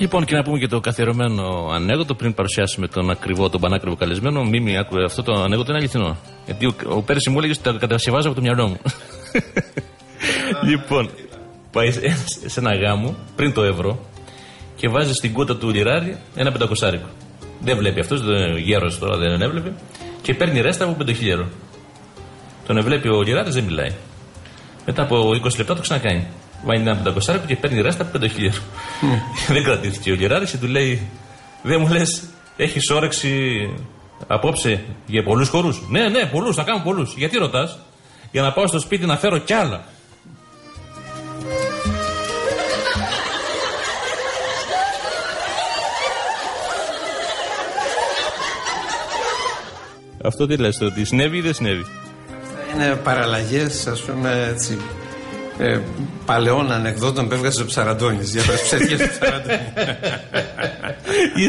Λοιπόν, και να πούμε και το καθιερωμένο ανέκδοτο πριν παρουσιάσουμε τον ακριβό, τον πανάκριβο καλεσμένο. Μίμη, άκουε αυτό το ανέκδοτο είναι αληθινό. Γιατί ο, ο πέρσι μου έλεγε ότι τα κατασκευάζω από το μυαλό μου. λοιπόν, πάει σε ένα γάμο πριν το ευρώ και βάζει στην κούτα του λιράρι ένα πεντακοσάρικο. Δεν βλέπει αυτός, γέρος τώρα δεν έβλεπε. Και παίρνει ρέστα από πεντοχίλιαρο. Τον βλέπει ο λιράρι, δεν μιλάει. Μετά από 20 λεπτά το ξανακάνει. Βάζει ένα πεντακοσάρικο και παίρνει ρέστα από πεντοχίλιαρο. δεν κρατήθηκε ο λιράρι και του λέει: Δεν μου λες, έχεις όρεξη απόψε για πολλούς χορούς; Ναι, ναι, πολλούς, θα κάνω πολλούς. Γιατί ρωτάς, Για να πάω στο σπίτι να φέρω κι άλλα. Αυτό τι λες, ότι συνέβη ή δεν συνέβη; Είναι παραλλαγές, ας πούμε έτσι. Ε, παλαιών ανεκδότων που έβγαζε ο Ψαραντώνης. Για τι ψεύτικε του Ψαραντώνης.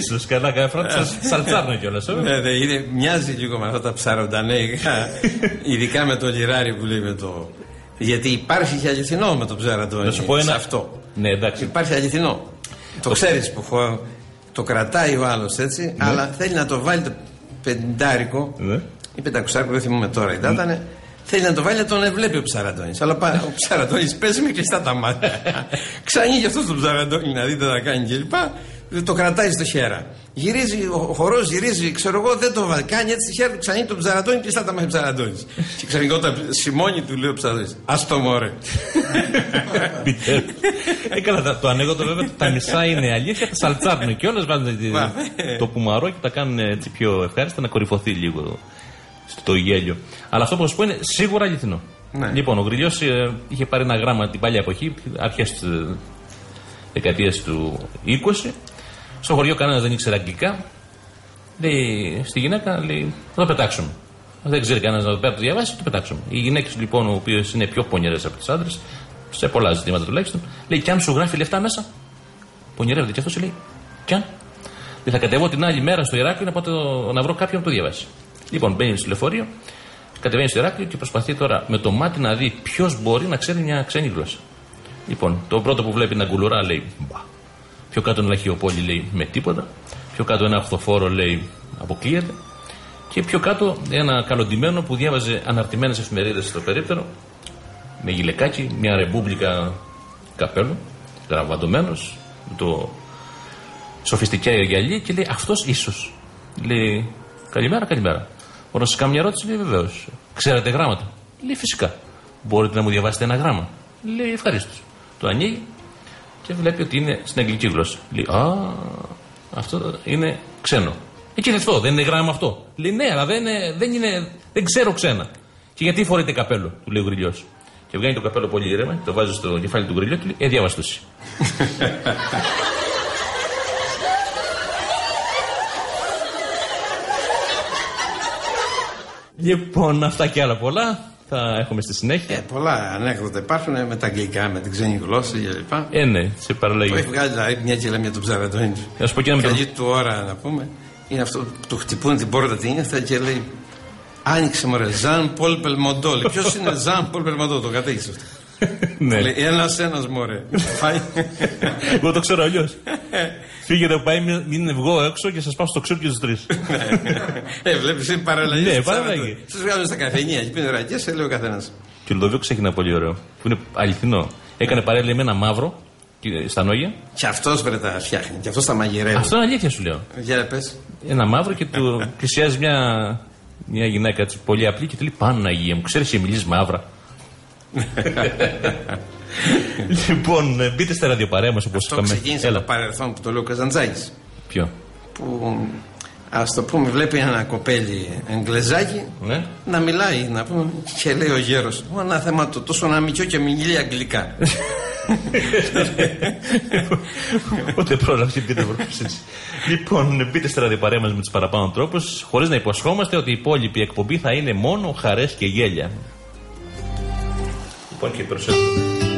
σω καλά, κάποια φορά σαλτσάρνω κιόλας. Ε. Ναι, ναι, είναι, μοιάζει λίγο με αυτά τα ψαροντανέικα. ειδικά με το λιράρι που λέει με το. Γιατί υπάρχει και αληθινό με το Ψαραντώνη. Να σου πω ένα. αυτό. Ναι, εντάξει. Υπάρχει αληθινό. Το ξέρεις που το κρατάει ο άλλος έτσι, ναι. αλλά θέλει να το βάλει το πεντάρικο ναι. ή πεντακοσάρικο, δεν θυμούμαι τώρα, ήταν. Ναι. Θέλει να το βάλει να τον βλέπει ο Ψαρατώνη. Αλλά ο Ψαρατώνη παίζει με κλειστά τα μάτια. Ξανοίγει αυτός τον Ψαρατώνη να δείτε να κάνει κλπ. Το κρατάει στο χέρα. Γυρίζει, ο χορός γυρίζει, ξέρω εγώ, δεν το βάλει. Κάνει έτσι χέρι του, ξανοίγει τον Ψαρατώνη και κλειστά τα μάτια Ψαρατώνη. και ξαφνικά όταν σημώνει του λέει ο Ψαρατώνη. Α το μωρέ. Έκανα το ανέκδοτο βέβαια τα μισά είναι αλήθεια, τα σαλτσάρνουν και όλε βάζουν το πουμαρό και τα κάνουν έτσι πιο ευχάριστα να κορυφωθεί λίγο στο γέλιο. Αλλά αυτό που σου πω είναι σίγουρα αληθινό. Ναι. Λοιπόν, ο Γκριλιό ε, είχε πάρει ένα γράμμα την παλιά εποχή, αρχές της ε, δεκαετίας του 20. Στο χωριό κανένας δεν ήξερε αγγλικά. Λέει στη γυναίκα, λέει, θα το πετάξουμε. Δεν ξέρει κανένας να το πέρα το διαβάσει, το πετάξουμε. Οι γυναίκες λοιπόν, οι οποίε είναι πιο πονηρές από τους άντρες, σε πολλά ζητήματα τουλάχιστον, λέει, κι αν σου γράφει λεφτά μέσα. Πονηρεύεται και αυτός λέει, κι αν. Δεν θα κατεβώ την άλλη μέρα στο Ηράκλειο να, πάω να βρω κάποιον να το διαβάσει. Λοιπόν, μπαίνει στο λεωφορείο, κατεβαίνει στο Ηράκλειο και προσπαθεί τώρα με το μάτι να δει ποιος μπορεί να ξέρει μια ξένη γλώσσα. Λοιπόν, το πρώτο που βλέπει είναι αγκουλουρά λέει μπα. Πιο κάτω ένα λαχιοπόλι λέει με τίποτα. Πιο κάτω ένα αυτοφόρο λέει αποκλείεται. Και πιο κάτω ένα καλοντημένο που διάβαζε αναρτημένες εφημερίδες στο περίπτερο με γυλεκάκι, μια ρεμπούμπλικα καπέλο, γραβαντωμένο, το σοφιστικιά γυαλί και λέει αυτός ίσως. Λέει καλημέρα, καλημέρα. Μπορώ να σα κάνω μια ερώτηση, λέει βεβαίως. Ξέρετε γράμματα. Λέει φυσικά. Μπορείτε να μου διαβάσετε ένα γράμμα. Λέει ευχαρίστως. Το ανοίγει και βλέπει ότι είναι στην αγγλική γλώσσα. Λέει Α, αυτό είναι ξένο. Εκεί είναι αυτό, δεν είναι γράμμα αυτό. Λέει ναι, αλλά δεν, είναι, δεν, είναι, δεν ξέρω ξένα. Και γιατί φορείτε καπέλο, του λέει ο γριλιός. Και βγαίνει το καπέλο πολύ ήρεμα, το βάζει στο κεφάλι του γριλιό και λέει Ε, διάβαστο Λοιπόν, αυτά και άλλα πολλά θα έχουμε στη συνέχεια. Ε, πολλά ανέκδοτα υπάρχουν με τα αγγλικά, με την ξένη γλώσσα κλπ. Ε, ναι, σε παραλλαγή. Το έχει βγάλει δηλαδή μια κελέμια του ψαρατώνη. Α πω και ένα Καλή του ώρα να πούμε. Είναι αυτό που του χτυπούν την πόρτα την ήρθα και λέει Άνοιξε μωρέ, Ζαν Πολ Πελμοντό. Ποιος είναι Ζαν Πολ Πελμοντό, το κατέχεις αυτό. ναι. Ένας ένας μωρέ. Εγώ το ξέρω αλλιώς. Φύγετε που πάει, μην βγω έξω και σας πάω στο ξύλο και του τρεις. ε, βλέπεις, είναι παραλλαγή. Ναι, παραλλαγή. Σας βγάζουν στα καφενεία και πίνουν ρακέ, σε λέει ο καθένας. Και ο Λουδοβίκο έχει ένα πολύ ωραίο, που είναι αληθινό. Έκανε παρέλαση με ένα μαύρο στα νόγια. Και αυτός πρέπει τα φτιάχνει, και αυτός τα μαγειρεύει. Αυτό είναι αλήθεια σου λέω. Για πες. Ένα μαύρο και του πλησιάζει μια, μια γυναίκα έτσι, πολύ απλή και του λέει Παναγία μου, ξέρεις, μιλείς μαύρα. λοιπόν, ε, μπείτε στα ραδιοπαρέα μας όπως είπαμε. Αυτό ξεκίνησε το παρελθόν που το λέει ο Καζαντζάκης. Ποιο; Που ας το πούμε, βλέπει ένα κοπέλι εγγλεζάκι ναι. να μιλάει, να πούμε, και λέει ο γέρος. Ένα θέμα το τόσο να μικιό και μιλεί αγγλικά. Ούτε πρόλαβε πείτε Λοιπόν, μπείτε στα ραδιοπαρέα μας με τους παραπάνω τρόπους, χωρίς να υποσχόμαστε ότι η υπόλοιπη εκπομπή θα είναι μόνο χαρές και γέλια. Λοιπόν, και προσέχουμε.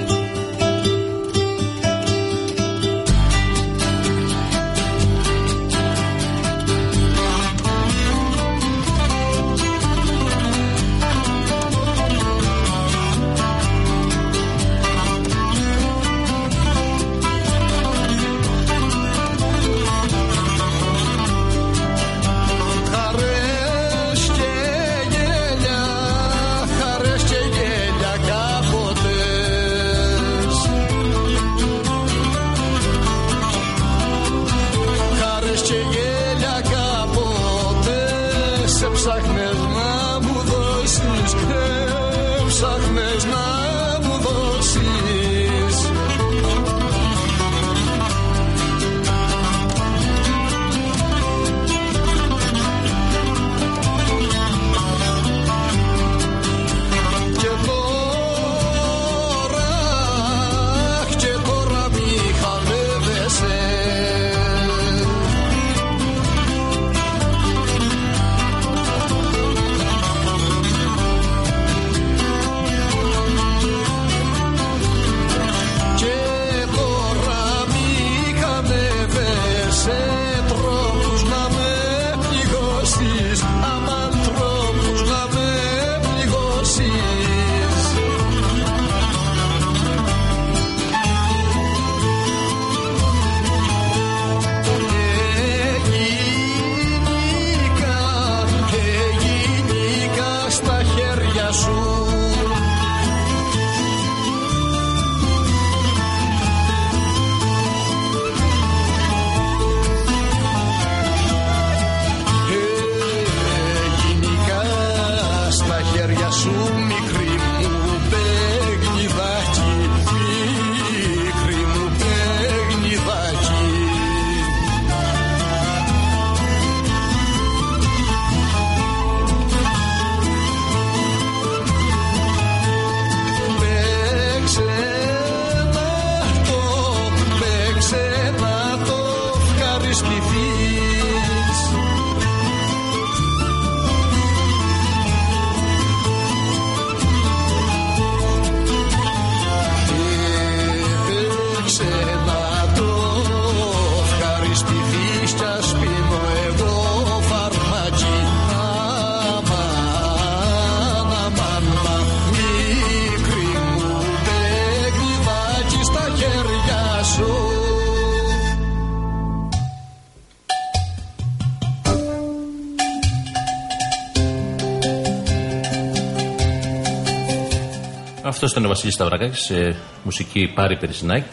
Αυτός ήταν ο Βασίλης Σταυρακάκης σε μουσική Πάρη Περισσινάκη.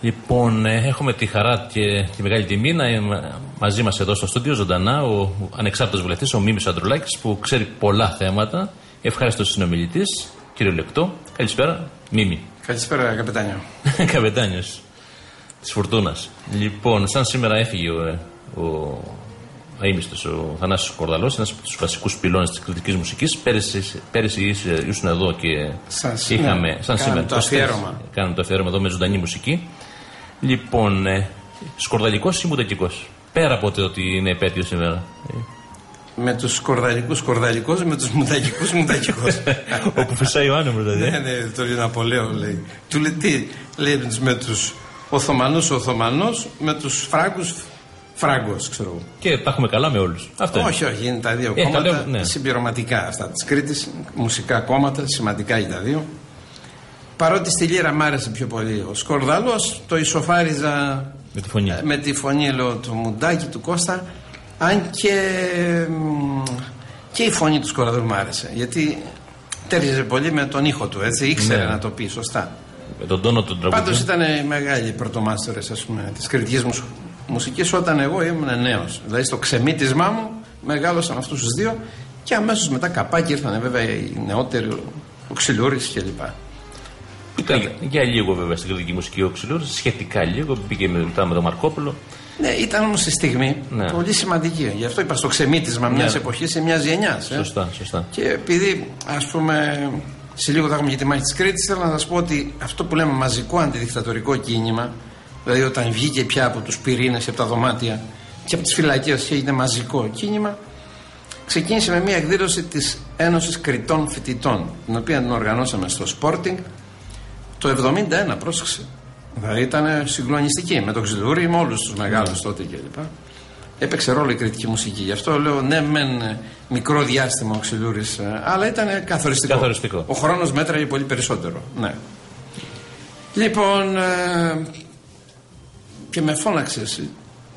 Λοιπόν, ε, έχουμε τη χαρά και τη μεγάλη τιμή να είναι μαζί μας εδώ στο στούντιο ζωντανά ο ανεξάρτητος βουλευτής, ο Μίμης Αντρουλάκης, που ξέρει πολλά θέματα. Ευχάριστος συνομιλητής, κύριο Λεκτό. Καλησπέρα, Μίμη. Καλησπέρα, καπετάνιο. Καπετάνιος της Φουρτούνας. Λοιπόν, σαν σήμερα έφυγε ο, ε, ο αείμιστο, ο Θανάσης Κορδαλός, ένας από τους βασικούς πυλώνες της κριτική μουσικής. Πέρυσι, πέρυσι είσαι- ήσουν εδώ και Σαν είχαμε. σήμερα. Σαν Κάναμε σήμερα. το 24, αφιέρωμα. Κάναμε το αφιέρωμα εδώ με ζωντανή μουσική. Λοιπόν, ε, σκορδαλικός ή μουδακικό. Πέρα από το ότι είναι επέτειος σήμερα. Ε, Με τους κορδαλικού κορδαλικού, με τους μουδακικού μουδακικού. Όπου φυσάει ο άνεμος, δηλαδή. Ναι, ναι, το λέει Ναπολέον λέει. Του λέει τι, λέει με τους Οθωμανούς Οθωμανός, με τους Φράγκους Φράγκος, ξέρω εγώ. Και τα έχουμε καλά με όλους. Αυτό είναι. Όχι, όχι, είναι τα δύο Ε, τα κόμματα λέω, ναι. συμπληρωματικά αυτά της Κρήτης. Μουσικά κόμματα, σημαντικά για τα δύο. Παρότι στη Λύρα μ' άρεσε πιο πολύ ο Σκορδαλός, το ισοφάριζα Με τη φωνή. ε, με τη φωνή λέω, του Μουντάκη του Κώστα. Αν και, μ, και η φωνή του Σκορδαλού μου άρεσε. Γιατί τέριζε πολύ με τον ήχο του, έτσι. Ήξερε Ναι. να το πει σωστά. Με τον τόνο του Πάντως τραγουδιού. ήταν μεγάλοι πρωτομάστορες της κριτικής μουσικής όταν εγώ ήμουν νέος. Δηλαδή στο ξεμίτισμά μου μεγάλωσαν αυτούς τους δύο και αμέσως μετά καπάκι ήρθαν βέβαια οι νεότεροι, ο Ξυλούρης κλπ. Ήταν για λίγο βέβαια στην κριτική μουσική ο Ξυλούρης, σχετικά λίγο. Πήγε μετά με τον Μαρκόπουλο. Ναι, ήταν όμως η στιγμή Ναι. πολύ σημαντική. Γι' αυτό είπα στο ξεμίτισμα μιας Ναι. εποχής ή μιας γενιάς. Σωστά, σωστά. Και επειδή ας πούμε σε λίγο θα έχουμε και τη μάχη τη Κρήτης, θέλω να σας πω ότι αυτό που λέμε μαζικό αντιδικτατορικό κίνημα, δηλαδή όταν βγήκε πια από τους πυρήνες από τα δωμάτια και από τις φυλακές και έγινε μαζικό κίνημα, ξεκίνησε με μια εκδήλωση της Ένωσης Κριτών Φοιτητών, την οποία την οργανώσαμε στο Sporting το 71, πρόσεξε. Δηλαδή ήταν συγκλονιστική με τον Ξυλούρη, με όλους τους μεγάλους τότε κλπ. Έπαιξε ρόλο η κριτική μουσική. Γι' αυτό λέω ναι, μεν ε, μικρό διάστημα ο Ξυλούρη, αλλά ήταν καθοριστικό. Καθοριστικό. Ο χρόνος μέτραγε πολύ περισσότερο. Ναι. Λοιπόν, ε, και με φώναξε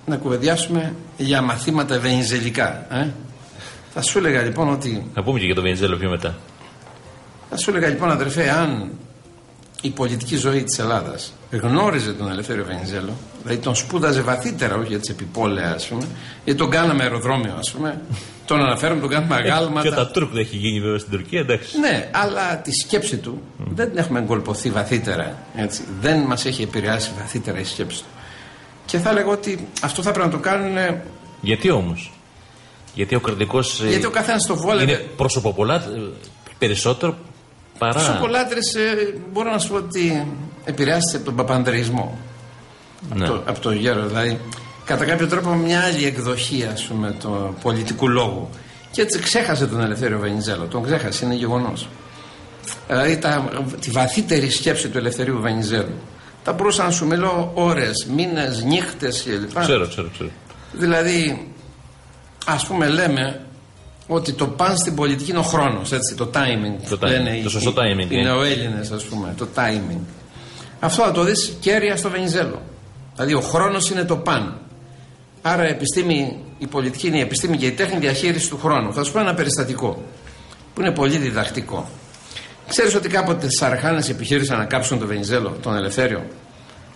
να κουβεντιάσουμε για μαθήματα ευαγγελικά. Ε; Θα σου έλεγα λοιπόν ότι Θα πούμε και για τον Βενιζέλο πιο μετά. θα σου έλεγα λοιπόν αδερφέ, αν η πολιτική ζωή της Ελλάδας γνώριζε τον Ελευθέριο Βενιζέλο, δηλαδή τον σπούδαζε βαθύτερα, όχι έτσι επιπόλαια ας πούμε, γιατί τον κάναμε αεροδρόμιο ας πούμε, Τον αναφέρουμε, τον κάνουμε αγάλματα. Και τα Τούρκ δεν έχει γίνει βέβαια στην Τουρκία, εντάξει. Ναι, αλλά τη σκέψη του δεν την έχουμε εγκολποθεί βαθύτερα. Έτσι. Δεν μας έχει επηρεάσει βαθύτερα η σκέψη του. Και θα έλεγα ότι αυτό θα πρέπει να το κάνουν. Γιατί όμως; Γιατί ο κριτικό. Γιατί ο καθένας το βόλευε. Είναι προσωποπολά περισσότερο παρά. Προσωπολάτρε ε, μπορώ να σου πω ότι επηρεάστηκε από τον παπανδρεϊσμό. Ναι. Από, το, από το γέρο. Δηλαδή, κατά κάποιο τρόπο μια άλλη εκδοχή ας πούμε του πολιτικού λόγου. Και έτσι ξέχασε τον Ελευθέριο Βενιζέλο. Τον ξέχασε, είναι γεγονός. Δηλαδή τα, τη βαθύτερη σκέψη του Ελευθερίου Βενιζέλου. Τα μπορούσα να σου μιλώ ώρες, μήνες, νύχτες κλπ. Ξέρω, ξέρω, ξέρω. Δηλαδή, ας πούμε, λέμε ότι το παν στην πολιτική είναι ο χρόνος, έτσι, το timing. Το timing, λένε το σωστό οι, timing, Οι ναι. νεοέλληνες, ας πούμε, το timing. Αυτό θα το δεις κέρια στο Βενιζέλο. Δηλαδή, ο χρόνος είναι το παν. Άρα, η επιστήμη, η πολιτική είναι η επιστήμη και η τέχνη διαχείρισης του χρόνου. Θα σου πω ένα περιστατικό που είναι πολύ διδακτικό. Ξέρεις ότι κάποτε στι Αρχάνε επιχείρησαν να κάψουν τον Βενιζέλο, τον Ελευθέριο;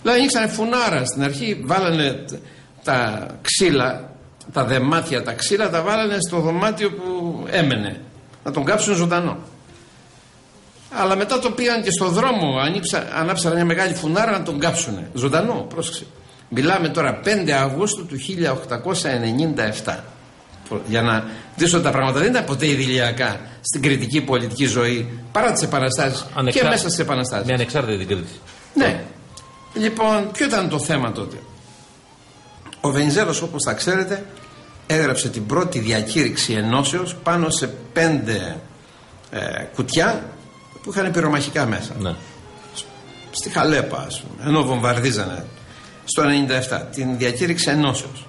Δηλαδή, ανοίξανε φουνάρα. Στην αρχή βάλανε τ- τα ξύλα, τα δεμάτια, τα ξύλα, τα βάλανε στο δωμάτιο που έμενε. Να τον κάψουν ζωντανό. Αλλά μετά το πήγαν και στο δρόμο, ανήψα, ανάψαν μια μεγάλη φουνάρα να τον κάψουν. Ζωντανό, πρόσεξε. Μιλάμε τώρα 5 Αυγούστου του 1897. Για να δεις ότι τα πράγματα δεν ήταν ποτέ ιδηλιακά στην κριτική πολιτική ζωή παρά τις επαναστάσεις και Ανεξά- μέσα στις επαναστάσεις. Με ανεξάρτητη την Κρήτη. Ναι. Λοιπόν, ποιο ήταν το θέμα τότε; Ο Βενιζέλος όπως θα ξέρετε έγραψε την πρώτη διακήρυξη ενώσεως πάνω σε πέντε ε, κουτιά που είχαν πυρομαχικά μέσα. Ναι. Στη Χαλέπα ας πούμε, ενώ βομβαρδίζανε στο 97 την διακήρυξη ενώσεως.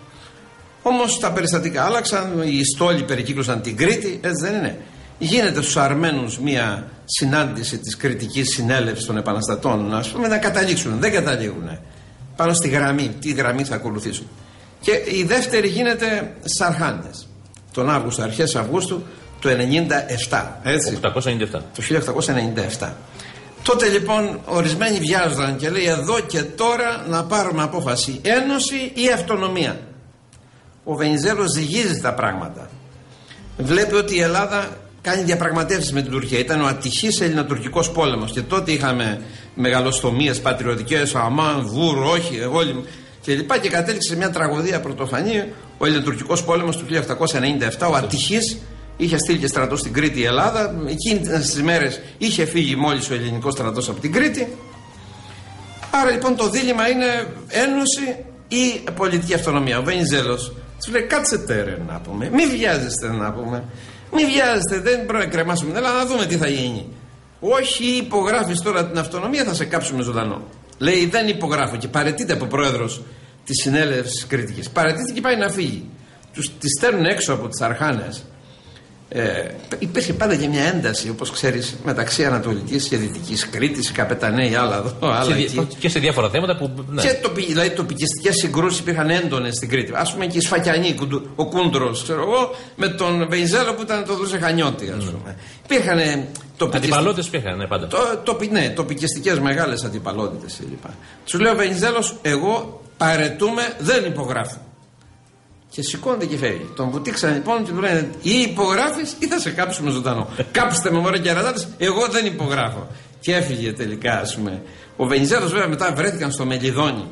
Όμως τα περιστατικά άλλαξαν, οι στόλοι περικύκλωσαν την Κρήτη, έτσι δεν είναι. Γίνεται στους Αρμένους μια συνάντηση της κριτικής συνέλευσης των επαναστατών, ας πούμε, να καταλήξουν. Δεν καταλήγουν. Πάνω στη γραμμή, τι γραμμή θα ακολουθήσουν. Και η δεύτερη γίνεται στις Αρχάντες. Τον Αύγουστο, αρχές Αυγούστου του 97. Έτσι. 897. Το 1897. Τότε λοιπόν ορισμένοι βιάζονταν και λέει εδώ και τώρα να πάρουμε απόφαση ένωση ή αυτονομία. Ο Βενιζέλος ζυγίζει τα πράγματα. Βλέπει ότι η Ελλάδα κάνει διαπραγματεύσεις με την Τουρκία. Ήταν ο ατυχής ελληνοτουρκικός πόλεμος. Και τότε είχαμε μεγαλοστομίες πατριωτικές, αμάν, βούρ, όχι, εγώ και λοιπά. Και κατέληξε σε μια τραγωδία πρωτοφανή ο ελληνοτουρκικός πόλεμος του 1897 ο ατυχής είχε στείλει και στρατό στην Κρήτη η Ελλάδα. Εκείνες τις μέρες είχε φύγει μόλις ο ελληνικός στρατός από την Κρήτη. Άρα λοιπόν το δίλημα είναι ένωση ή πολιτική αυτονομία. Ο Βενιζέλος τους λέει κάτσετε ρε να πούμε. Μη βιάζεστε να πούμε μη βιάζεστε δεν πρέπει να κρεμάσουμε αλλά να δούμε τι θα γίνει όχι υπογράφεις τώρα την αυτονομία θα σε κάψουμε ζωντανό λέει δεν υπογράφω και παρετείται από πρόεδρος της συνέλευσης κριτική. Παρετείται και πάει να φύγει. Τους τη στέλνουν έξω από τις αρχάνες. Ε, υπήρχε πάντα και μια ένταση, όπως ξέρεις, μεταξύ Ανατολικής και Δυτικής Κρήτης, οι καπεταναίοι, άλλα εδώ, άλλα Σε εκεί. δι- Και σε διάφορα θέματα που. Ναι. Και τοπι, δηλαδή τοπικιστικές συγκρούσεις υπήρχαν έντονες στην Κρήτη. Α πούμε και οι Σφακιανοί, κουντου- ο Κούντρος, ξέρω εγώ, με τον Βενιζέλο που ήταν το Δούσε Χανιώτη, ας πούμε. Υπήρχαν τοπικιστικέ. Αντιπαλώτε υπήρχαν, ναι, πάντα. Το, τοπι, ναι, τοπικιστικές μεγάλες αντιπαλότητες κλπ. Τους λέω Βενιζέλος, εγώ παρετούμε, δεν υπογράφω. Και σηκώνεται και φεύγει. Τον βουτήξαν λοιπόν και του λένε ή υπογράφεις ή θα σε κάψουμε ζωντανό. Κάψτε με μωρέ και αρατάτε, εγώ δεν υπογράφω. Και έφυγε τελικά, ας πούμε. Ο Βενιζέλος βέβαια μετά βρέθηκαν στο Μελιδόνι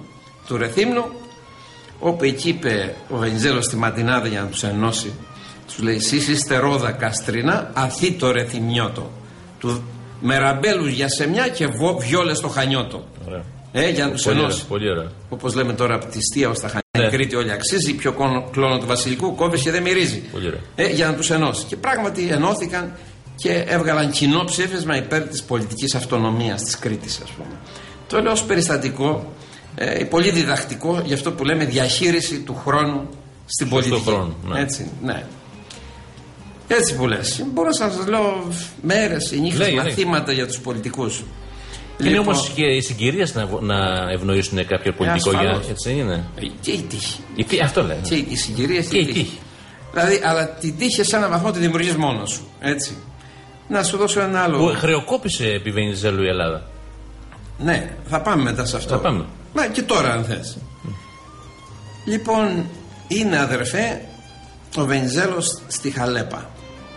του Ρεθύμνου, όπου εκεί είπε ο Βενιζέλος στη Ματινάδα για να τους ενώσει. Τους λέει: Εσείς είστε ρόδα καστρινά, αθήτο ρεθυμιώτο. Του μεραμπέλους για σεμιά και βιόλες στο χανιώτο. Ωραία. Ε, για να τους Πολύ, ενώσει. ωραία, πολύ ωραία. Όπως λέμε τώρα από τη Στία ως τα Χανιά, Ναι. η Κρήτη όλη αξίζει. Πιο κόνο- κλόνο του Βασιλικού κόβεις και δεν μυρίζει. Πολύ ωραία. Ε, για να τους ενώσει. Και πράγματι ενώθηκαν και έβγαλαν κοινό ψήφισμα υπέρ της πολιτικής αυτονομίας της Κρήτης, ας πούμε. Το λέω ως περιστατικό, ε, πολύ διδακτικό για αυτό που λέμε διαχείριση του χρόνου στην Σωστό πολιτική. χρόνο, ναι. Έτσι, ναι. Έτσι που λες. Μπορώ να σας λέω μέρες ή νύχτες Λέγε, λέγε. μαθήματα για τους πολιτικούς. Είναι Λοιπόν, όμως και οι συγκυρίε να, βο- να ευνοήσουν κάποιο πολιτικό για. ασφαλώς. Έτσι δεν είναι. Και η τύχη. Η τι- αυτό λένε. Και οι συγκυρίε Και η τύχη. Δηλαδή, αλλά την τύχη σε έναν βαθμό τη δημιουργείς μόνος σου. Έτσι. Να σου δώσω ένα άλλο. Που χρεοκόπησε επί Βενιζέλου η Ελλάδα. Ναι, θα πάμε μετά σε αυτό. Θα πάμε. Μα και τώρα, αν θες. Λοιπόν, είναι αδερφέ ο Βενιζέλος στη Χαλέπα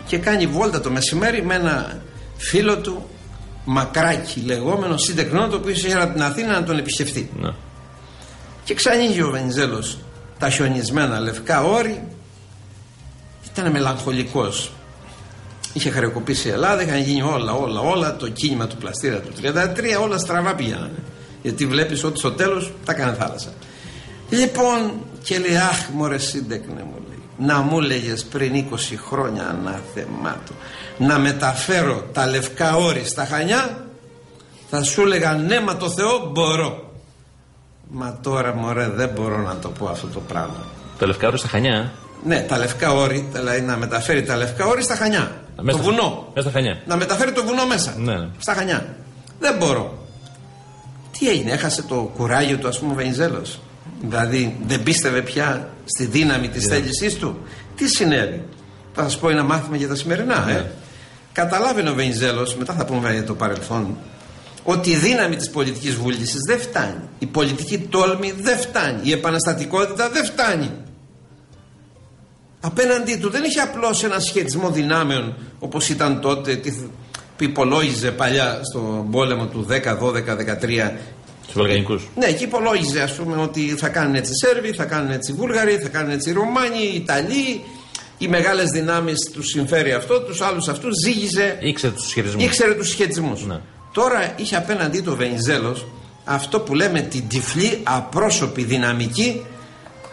και κάνει βόλτα το μεσημέρι με ένα φίλο του Μακράκι λεγόμενο σύντεκνό το οποίο είχε από την Αθήνα να τον επισκεφτεί. Ναι. Και ξανοίγει ο Βενιζέλος τα χιονισμένα λευκά όρη. Ήταν μελαγχολικός. Είχε χρεοκοπήσει η Ελλάδα είχαν γίνει όλα όλα όλα. Το κίνημα του πλαστήρα του 33 όλα στραβά πήγαιναν γιατί βλέπεις ότι στο τέλος τα έκανε θάλασσα. Λοιπόν και λέει αχ μωρέ σύντεκνε μου λέει να μου λέγες πριν 20 χρόνια ανάθεμάτου να μεταφέρω τα λευκά όρη στα Χανιά θα σου έλεγα ναι μα το Θεό μπορώ Μα τώρα μωρέ δεν μπορώ να το πω αυτό το πράγμα. Τα λευκά όρη στα Χανιά. Ναι, τα λευκά όρη, δηλαδή να μεταφέρει τα λευκά όρη στα Χανιά. Μέσα το στα- βουνό. μέσα στα Χανιά. Να μεταφέρει το βουνό μέσα. Ναι, ναι. Στα Χανιά. Δεν μπορώ. Τι έγινε, έχασε το κουράγιο του, ας πούμε, ο Βενιζέλος. Δηλαδή δεν πίστευε πια στη δύναμη της θέλησής του. Τι συνέβη; Θα σας πω ένα μάθημα για τα σημερινά. Ναι. Ε. Καταλάβαινε ο Βενιζέλος, μετά θα πούμε βέβαια για το παρελθόν, ότι η δύναμη της πολιτικής βούλησης δεν φτάνει. Η πολιτική τόλμη δεν φτάνει. Η επαναστατικότητα δεν φτάνει. Απέναντί του δεν είχε απλώς ένα σχετισμό δυνάμεων όπως ήταν τότε τι, που υπολόγιζε παλιά στον πόλεμο του 10, 12, 13 Στου Βαλκανικούς. ναι, εκεί υπολόγιζε ας πούμε ότι θα κάνουν έτσι οι Σέρβοι, θα κάνουν έτσι οι Βούλγαροι, θα κάνουν έτσι οι Ρωμάνοι, οι Ιταλοί, οι μεγάλες δυνάμεις τους συμφέρει αυτό, τους άλλους αυτούς ζήγιζε Ήξερε τους σχετισμού. Ήξερε τους σχετισμού. Ναι. Τώρα είχε απέναντί του ο Βενιζέλος αυτό που λέμε την τυφλή απρόσωπη δυναμική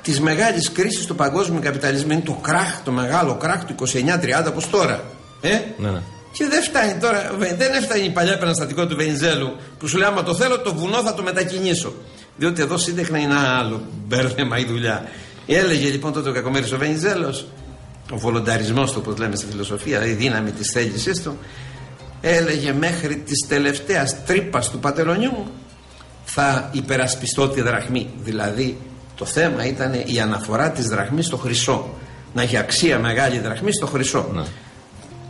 της μεγάλης κρίσης του παγκόσμιου καπιταλισμού. Είναι το κράχ, το μεγάλο κράχ του 29-30 όπως τώρα. Ε; Ναι, ναι. Και δεν φτάνει τώρα, βε- δεν έφτανε η παλιά επαναστατικό του Βενιζέλου που σου λέει: Άμα το θέλω, το βουνό θα το μετακινήσω. Διότι εδώ σύντεχνα είναι ένα άλλο μπέρδεμα η δουλειά. Έλεγε λοιπόν τότε ο κακομοίρη ο Βενιζέλος, ο βολονταρισμός του, όπως λέμε στη φιλοσοφία, η δύναμη της θέλησής του, έλεγε μέχρι της τελευταίας τρύπας του πατερονιού μου θα υπερασπιστώ τη δραχμή. Δηλαδή το θέμα ήταν η αναφορά της δραχμής στο χρυσό. Να έχει αξία μεγάλη η δραχμή στο χρυσό. Ναι.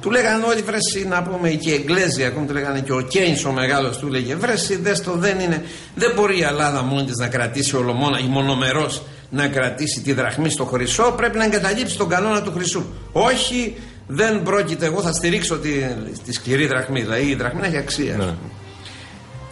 Του λέγανε όλοι βρέσει να πούμε και οι Εγγλέζοι, ακόμη του λέγανε και ο Κέινς ο μεγάλος του λέγε βρέσει δες το δεν είναι, δεν μπορεί η Ελλάδα μόνη της να κρατήσει ολομόνα ή μονομερός να κρατήσει τη δραχμή στο χρυσό, πρέπει να εγκαταλείψει τον κανόνα του χρυσού. Όχι, δεν πρόκειται, εγώ θα στηρίξω τη, τη σκληρή δραχμή, δηλαδή η δραχμή να έχει αξία. Ναι.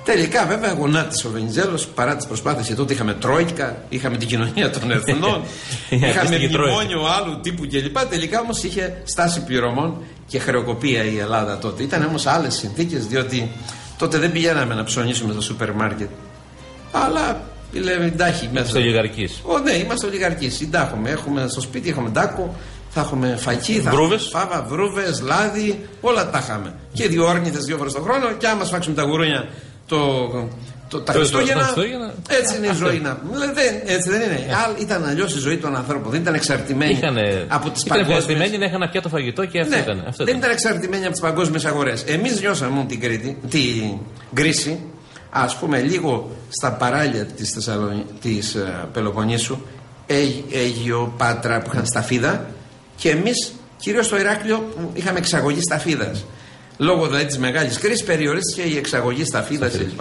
Τελικά βέβαια γονάτισε ο Βενιζέλος παρά τις προσπάθειες και τότε είχαμε Τρόικα, είχαμε την κοινωνία των εθνών, είχαμε Αντίστοιχη Τρόικα. μνημόνιο άλλου τύπου κλπ. Τελικά όμως είχε στάση πληρωμών και χρεοκοπία η Ελλάδα τότε. Ήταν όμως άλλες συνθήκες διότι τότε δεν πηγαίναμε να ψωνίσουμε στο σούπερ μάρκετ. Αλλά λέμε εντάξει μέσα. Στο Λιγαρική. Ω, ναι, είμαστε ολιγαρκείς. Συντάχουμε. Έχουμε στο σπίτι, έχουμε τάκο, θα έχουμε φακή, θα Βρούβες. έχουμε φάβα, βρούβες, λάδι, όλα τα είχαμε. Και δύο όρνηθε δύο φορές το χρόνο. Και άμα σφάξουμε τα γουρούνια το, το, τα Το- Χριστούγεννα. τα Χριστούγεννα. Έτσι είναι η ζωή να πούμε. Δηλαδή, δεν- έτσι δεν είναι. Άλλ- ήταν αλλιώς η ζωή των ανθρώπων. Δεν ήταν εξαρτημένη Είχανε, από τις ήταν παγκόσμιε. ευχαριστημένοι να είχαν να πιάτο φαγητό και αυτό Ναι, ήταν. Αυτό δεν ήταν. ήταν εξαρτημένοι από τις παγκόσμιες αγορές. Εμείς νιώσαμε μόνο την, Κρήτη, την κρίση, ας πούμε, λίγο στα παράλια της της, ε, Πελοποννήσου, Αίγυ- Αίγυο, Πάτρα που είχαν σταφίδα και εμείς κυρίως στο Ηράκλειο που είχαμε εξαγωγή σταφίδας. Λόγω δηλαδή της μεγάλης κρίσης περιορίστηκε η εξαγωγή σταφίδα κλπ.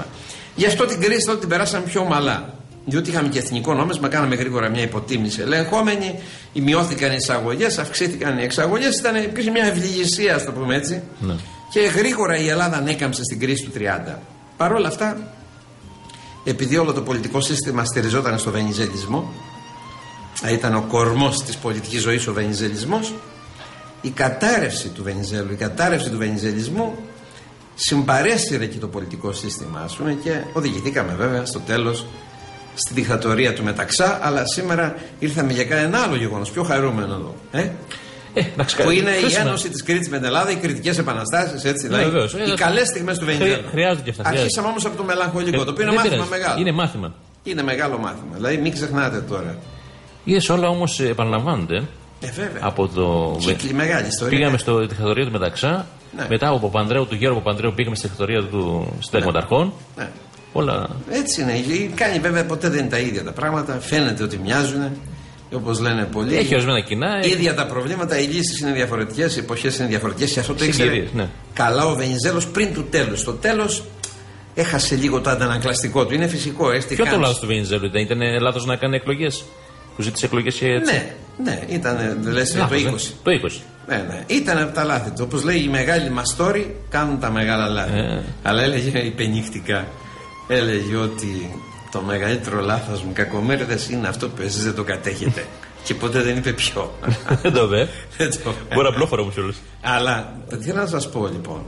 Γι' αυτό την κρίση τότε την περάσαμε πιο ομαλά. Διότι είχαμε και εθνικό νόμισμα, κάναμε γρήγορα μια υποτίμηση ελεγχόμενη, μειώθηκαν οι εισαγωγές, αυξήθηκαν οι εξαγωγές, υπήρχε μια ευληγησία, ας το πούμε έτσι. Ναι. Και γρήγορα η Ελλάδα ανέκαμψε στην κρίση του 30. Παρ' όλα αυτά, επειδή όλο το πολιτικό σύστημα στηριζόταν στο βενιζελισμό, ήταν ο κορμός της πολιτικής ζωής ο βενιζελισμός, η κατάρρευση του Βενιζέλου, η κατάρρευση του βενιζελισμού συμπαρέστηρε και το πολιτικό σύστημα ας πούμε και οδηγηθήκαμε βέβαια στο τέλος στη δικτατορία του Μεταξά αλλά σήμερα ήρθαμε για κανένα άλλο γεγονός πιο χαρούμενο εδώ ε; Ε, εντάξει, που είναι η χρήσιμα. ένωση της Κρήτης με την Ελλάδα, οι κριτικές επαναστάσεις έτσι, Ναι, δηλαδή, βεβαίως. οι Ε, καλές στιγμές του Βενιζέλου χρει- χρειάζονται και αυτά, χρειάζονται. αρχίσαμε όμως από το μελαγχολικό Ε, το οποίο είναι δεν μάθημα πειράζει. μεγάλο Είναι μάθημα. είναι μεγάλο μάθημα δηλαδή μην ξεχνάτε τώρα Είδες όλα όμως επαναλαμβάνονται. Ε βέβαια Από το. Κύκλη μεγάλη ιστορία Πήγαμε στο δικτατορία του Μεταξά. Ναι. Μετά από Παπανδρέου, του Γιώργου Παπανδρέου, πήγαμε στη δικτατορία του συνταγματαρχών. ναι. Όλα. Έτσι είναι. Κάνει βέβαια ποτέ δεν είναι τα ίδια τα πράγματα. Φαίνεται ότι μοιάζουν. Όπως λένε πολλοί. Έχει ορισμένα κοινά. έχει- ίδια τα προβλήματα, οι λύσεις είναι διαφορετικές, οι εποχές είναι διαφορετικές και αυτό το ήξερε Συγκυρίες, ναι. καλά ο Βενιζέλος πριν του τέλους. Στο τέλος έχασε λίγο το αντανακλαστικό του. Είναι φυσικό. Έστει Ποιο το κάνεις. λάθος του Βενιζέλου ήταν, ήταν λάθος να κάνει εκλογές; Που ζήτησε εκλογές και έτσι. Ναι, Ναι, ήταν λες, το 20. Το 20. Ναι, ναι. Ήταν από τα λάθη του. Όπως λέει οι μεγάλοι μαστόροι κάνουν τα μεγάλα λάθη. Ε. Αλλά έλεγε υπενιχτικά. Έλεγε ότι το μεγαλύτερο λάθος μου κακομέριδες είναι αυτό που εσείς δεν το κατέχετε. Και ποτέ δεν είπε ποιο. Δεν το βε. Δεν το- Μπορεί απλόφορο μου κιόλας. Αλλά θέλω να σας πω λοιπόν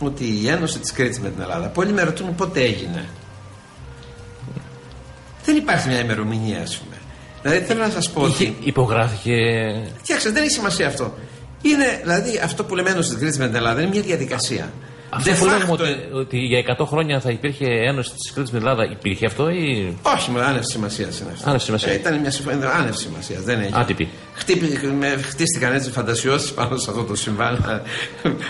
ότι η ένωση της Κρήτης με την Ελλάδα, πολλοί με ρωτούν πότε έγινε. Δεν υπάρχει μια ημερομηνία, ας πούμε. Δηλαδή θέλω να σας πω ότι. Υπογράφηκε. Κοιτάξτε, δεν έχει σημασία αυτό. Είναι, δηλαδή, αυτό που λέμε ένωση τη Κρήτη με την Ελλάδα είναι μια διαδικασία. Αυτό De που λέμε facto, ότι, ότι για 100 χρόνια θα υπήρχε ένωση της Κρήτη με την Ελλάδα, υπήρχε αυτό ή. Όχι, με άνευ σημασίας είναι αυτό. Άνευ σημασίας. Ε, ήταν μια συμφωνία άνευ σημασίας. Δεν έχει. Άτυπη. Χτύπη, με, χτίστηκαν έτσι φαντασιώσεις πάνω σε αυτό το συμβάν.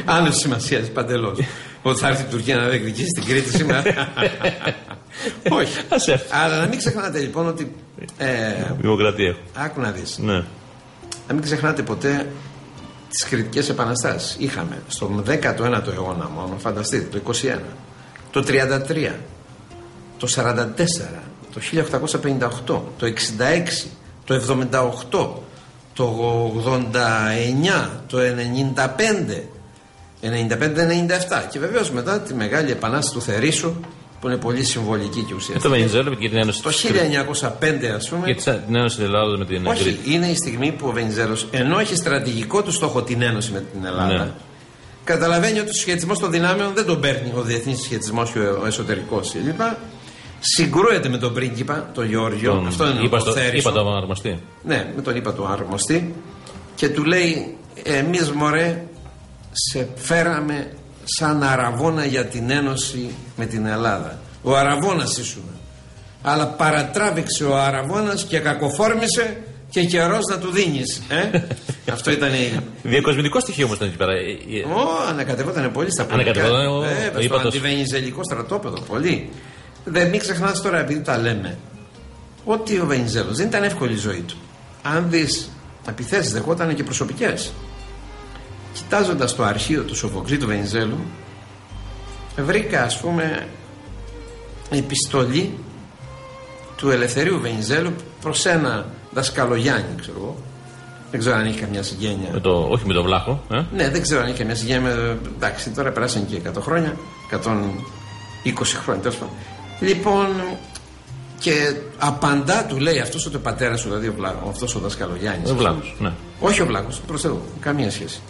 άνευ σημασίας παντελώς. Ότι θα έρθει η Τουρκία να διεκδικήσει την Κρήτη σήμερα. Όχι. Ας έρθει. Αλλά να μην ξεχνάτε λοιπόν ότι. Ε, Δημοκρατία. άκου να δεις. Ναι. Να μην ξεχνάτε ποτέ τις κριτικές επαναστάσεις. Είχαμε στον 19ο αιώνα μόνο, φανταστείτε, το 21, το 33, το 44, το 1858, το 66, το 78, το 89, το 95, 95-97 και βεβαίως μετά τη μεγάλη επανάσταση του Θερήσου που είναι πολύ συμβολική και Ε, το ουσιαστική. Βενιζέλο και την ένωση Το της 1905 ας πούμε Και της- την ένωση της Ελλάδα με την όχι, Κρήτη. είναι η στιγμή που ο Βενιζέλος, ενώ έχει στρατηγικό του στόχο την ένωση με την Ελλάδα, Ναι. καταλαβαίνει ότι ο σχετισμό των δυνάμεων δεν τον παίρνει ο διεθνής σχετισμό και ο εσωτερικός κλπ. Συγκρούεται με τον πρίγκιπα, τον Γεώργιο. Τον- αυτό είναι είπα ο στο- Θέρησο. Είπα το αρμοστή. Ναι, με τον είπα του αρμοστή. Και του λέει, εμείς μωρέ, σε φέραμε σαν αραβόνα για την ένωση με την Ελλάδα. Ο αραβόνας ήσουν. Αλλά παρατράβηξε ο αραβόνας και κακοφόρμησε και καιρός να του δίνεις. Ε; Αυτό ήταν η... Διακοσμητικό στοιχείο όμως ήταν εκεί πέρα. Ε, ε, Ω, ανακατευόταν πολύ στα πολιτικά. Ανακατευόταν ο- Ε, ο στο ύπατος. αντιβενιζελικό στρατόπεδο, πολύ. Δεν μην ξεχνάτε τώρα, επειδή τα λέμε, ότι ο Βενιζέλος δεν ήταν εύκολη η ζωή του. Αν δεις επιθέσεις, δεχόταν και προσωπικές. Κοιτάζοντας το αρχείο του Σοφοκλή του Βενιζέλου, βρήκα ας πούμε επιστολή του Ελευθερίου Βενιζέλου προς ένα δασκαλογιάννη, ξέρω εγώ. Δεν ξέρω αν έχει καμιά συγγένεια. με το, όχι με τον Βλάχο. Ε; Ναι, δεν ξέρω αν είχε καμιά συγγένεια. με- Εντάξει, τώρα περάσαν και 100 χρόνια, 120 χρόνια τέλος πάντων. Λοιπόν, και απαντά του λέει αυτός ότι ο πατέρας σου, δηλαδή αυτός ο δασκαλογιάννης. Ο Βλάχος. Ναι. Όχι ο Βλάχος, προ Θεού, καμία σχέση.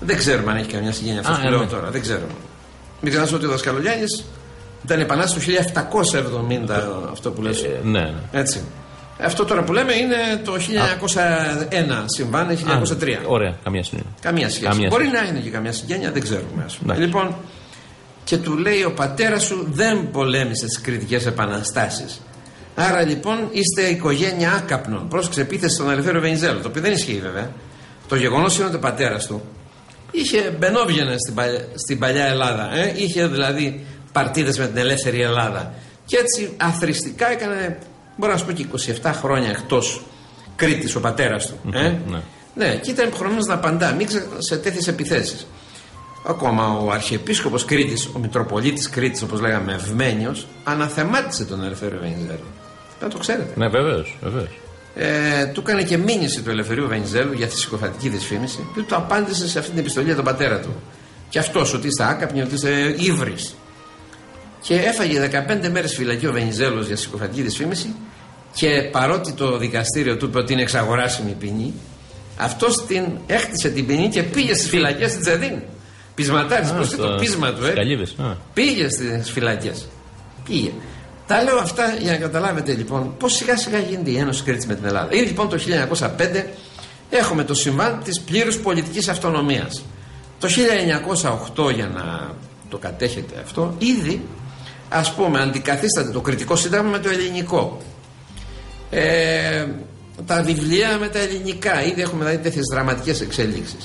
Δεν ξέρουμε αν έχει καμιά συγγένεια αυτός Α, που ε, λέω ναι. τώρα, δεν ξέρουμε. Μην ξεχνάς ότι ο δασκαλογιάννη ήταν επανάσταση του 1770, αυτό που λες. Ε, ναι, ναι. Έτσι. Αυτό τώρα που λέμε είναι το 1901 συμβάν, 1903. Α, Ωραία, καμία συνέχεια. Καμία σχέση. Καμία Μπορεί σχέση. να είναι και καμιά συγγένεια, δεν ξέρουμε. Ας πούμε. Εντάξει. Λοιπόν, και του λέει ο πατέρας σου δεν πολέμησε τις κριτικές επαναστάσεις. Άρα λοιπόν είστε οικογένεια άκαπνων. Πρόσεξε επίθεση στον Ελευθέριο Βενιζέλο, το οποίο δεν ισχύει βέβαια. Το γεγονός είναι ότι ο πατέρας του είχε μπαινόβγαινε στην, παλιά, στην παλιά Ελλάδα. Ε; Είχε δηλαδή παρτίδες με την ελεύθερη Ελλάδα. Και έτσι αθρηστικά έκανε, μπορώ να σου πω και 27 χρόνια εκτός Κρήτης ο πατέρας του. Ε; ναι. Ναι, και ήταν υποχρεωμένο να απαντά, μην ξε... σε τέτοιες επιθέσεις. Ακόμα ο Αρχιεπίσκοπος Κρήτης, ο Μητροπολίτης Κρήτης, όπως λέγαμε, Ευμένιος, αναθεμάτισε τον Ελευθέριο Βενιζέλο. Να το ξέρετε. Ναι, βεβαίως. Βεβαίως. Ε, του έκανε και μήνυση του Ελευθερίου Βενιζέλου για θρησκοφατική δυσφήμιση και του απάντησε σε αυτή την επιστολή για τον πατέρα του. Και αυτός ότι είστε άκαπνοι, ότι είστε ύβρις. Και έφαγε 15 μέρες φυλακή ο Βενιζέλος για θρησκοφατική δυσφήμιση και παρότι το δικαστήριο του είπε ότι είναι εξαγοράσιμη ποινή, αυτός την έχτισε την ποινή και πήγε στις φυλακές στην Τζεδίν. Πεισματάρης, Α, προσθέτει το στα- πείσμα του, στις ε; Καλύβες, α. Πήγε στις φυλακές. Πήγε. Τα λέω αυτά για να καταλάβετε λοιπόν πώς σιγά σιγά γίνεται η Ένωση Κρήτη με την Ελλάδα. Ήδη λοιπόν το 1905 έχουμε το συμβάν της πλήρους πολιτικής αυτονομίας. Το 1908 για να το κατέχετε αυτό, ήδη ας πούμε αντικαθίσταται το κριτικό σύνταγμα με το ελληνικό. Ε, τα βιβλία με τα ελληνικά. Ήδη έχουμε δηλαδή τέτοιες δραματικές εξέλιξει.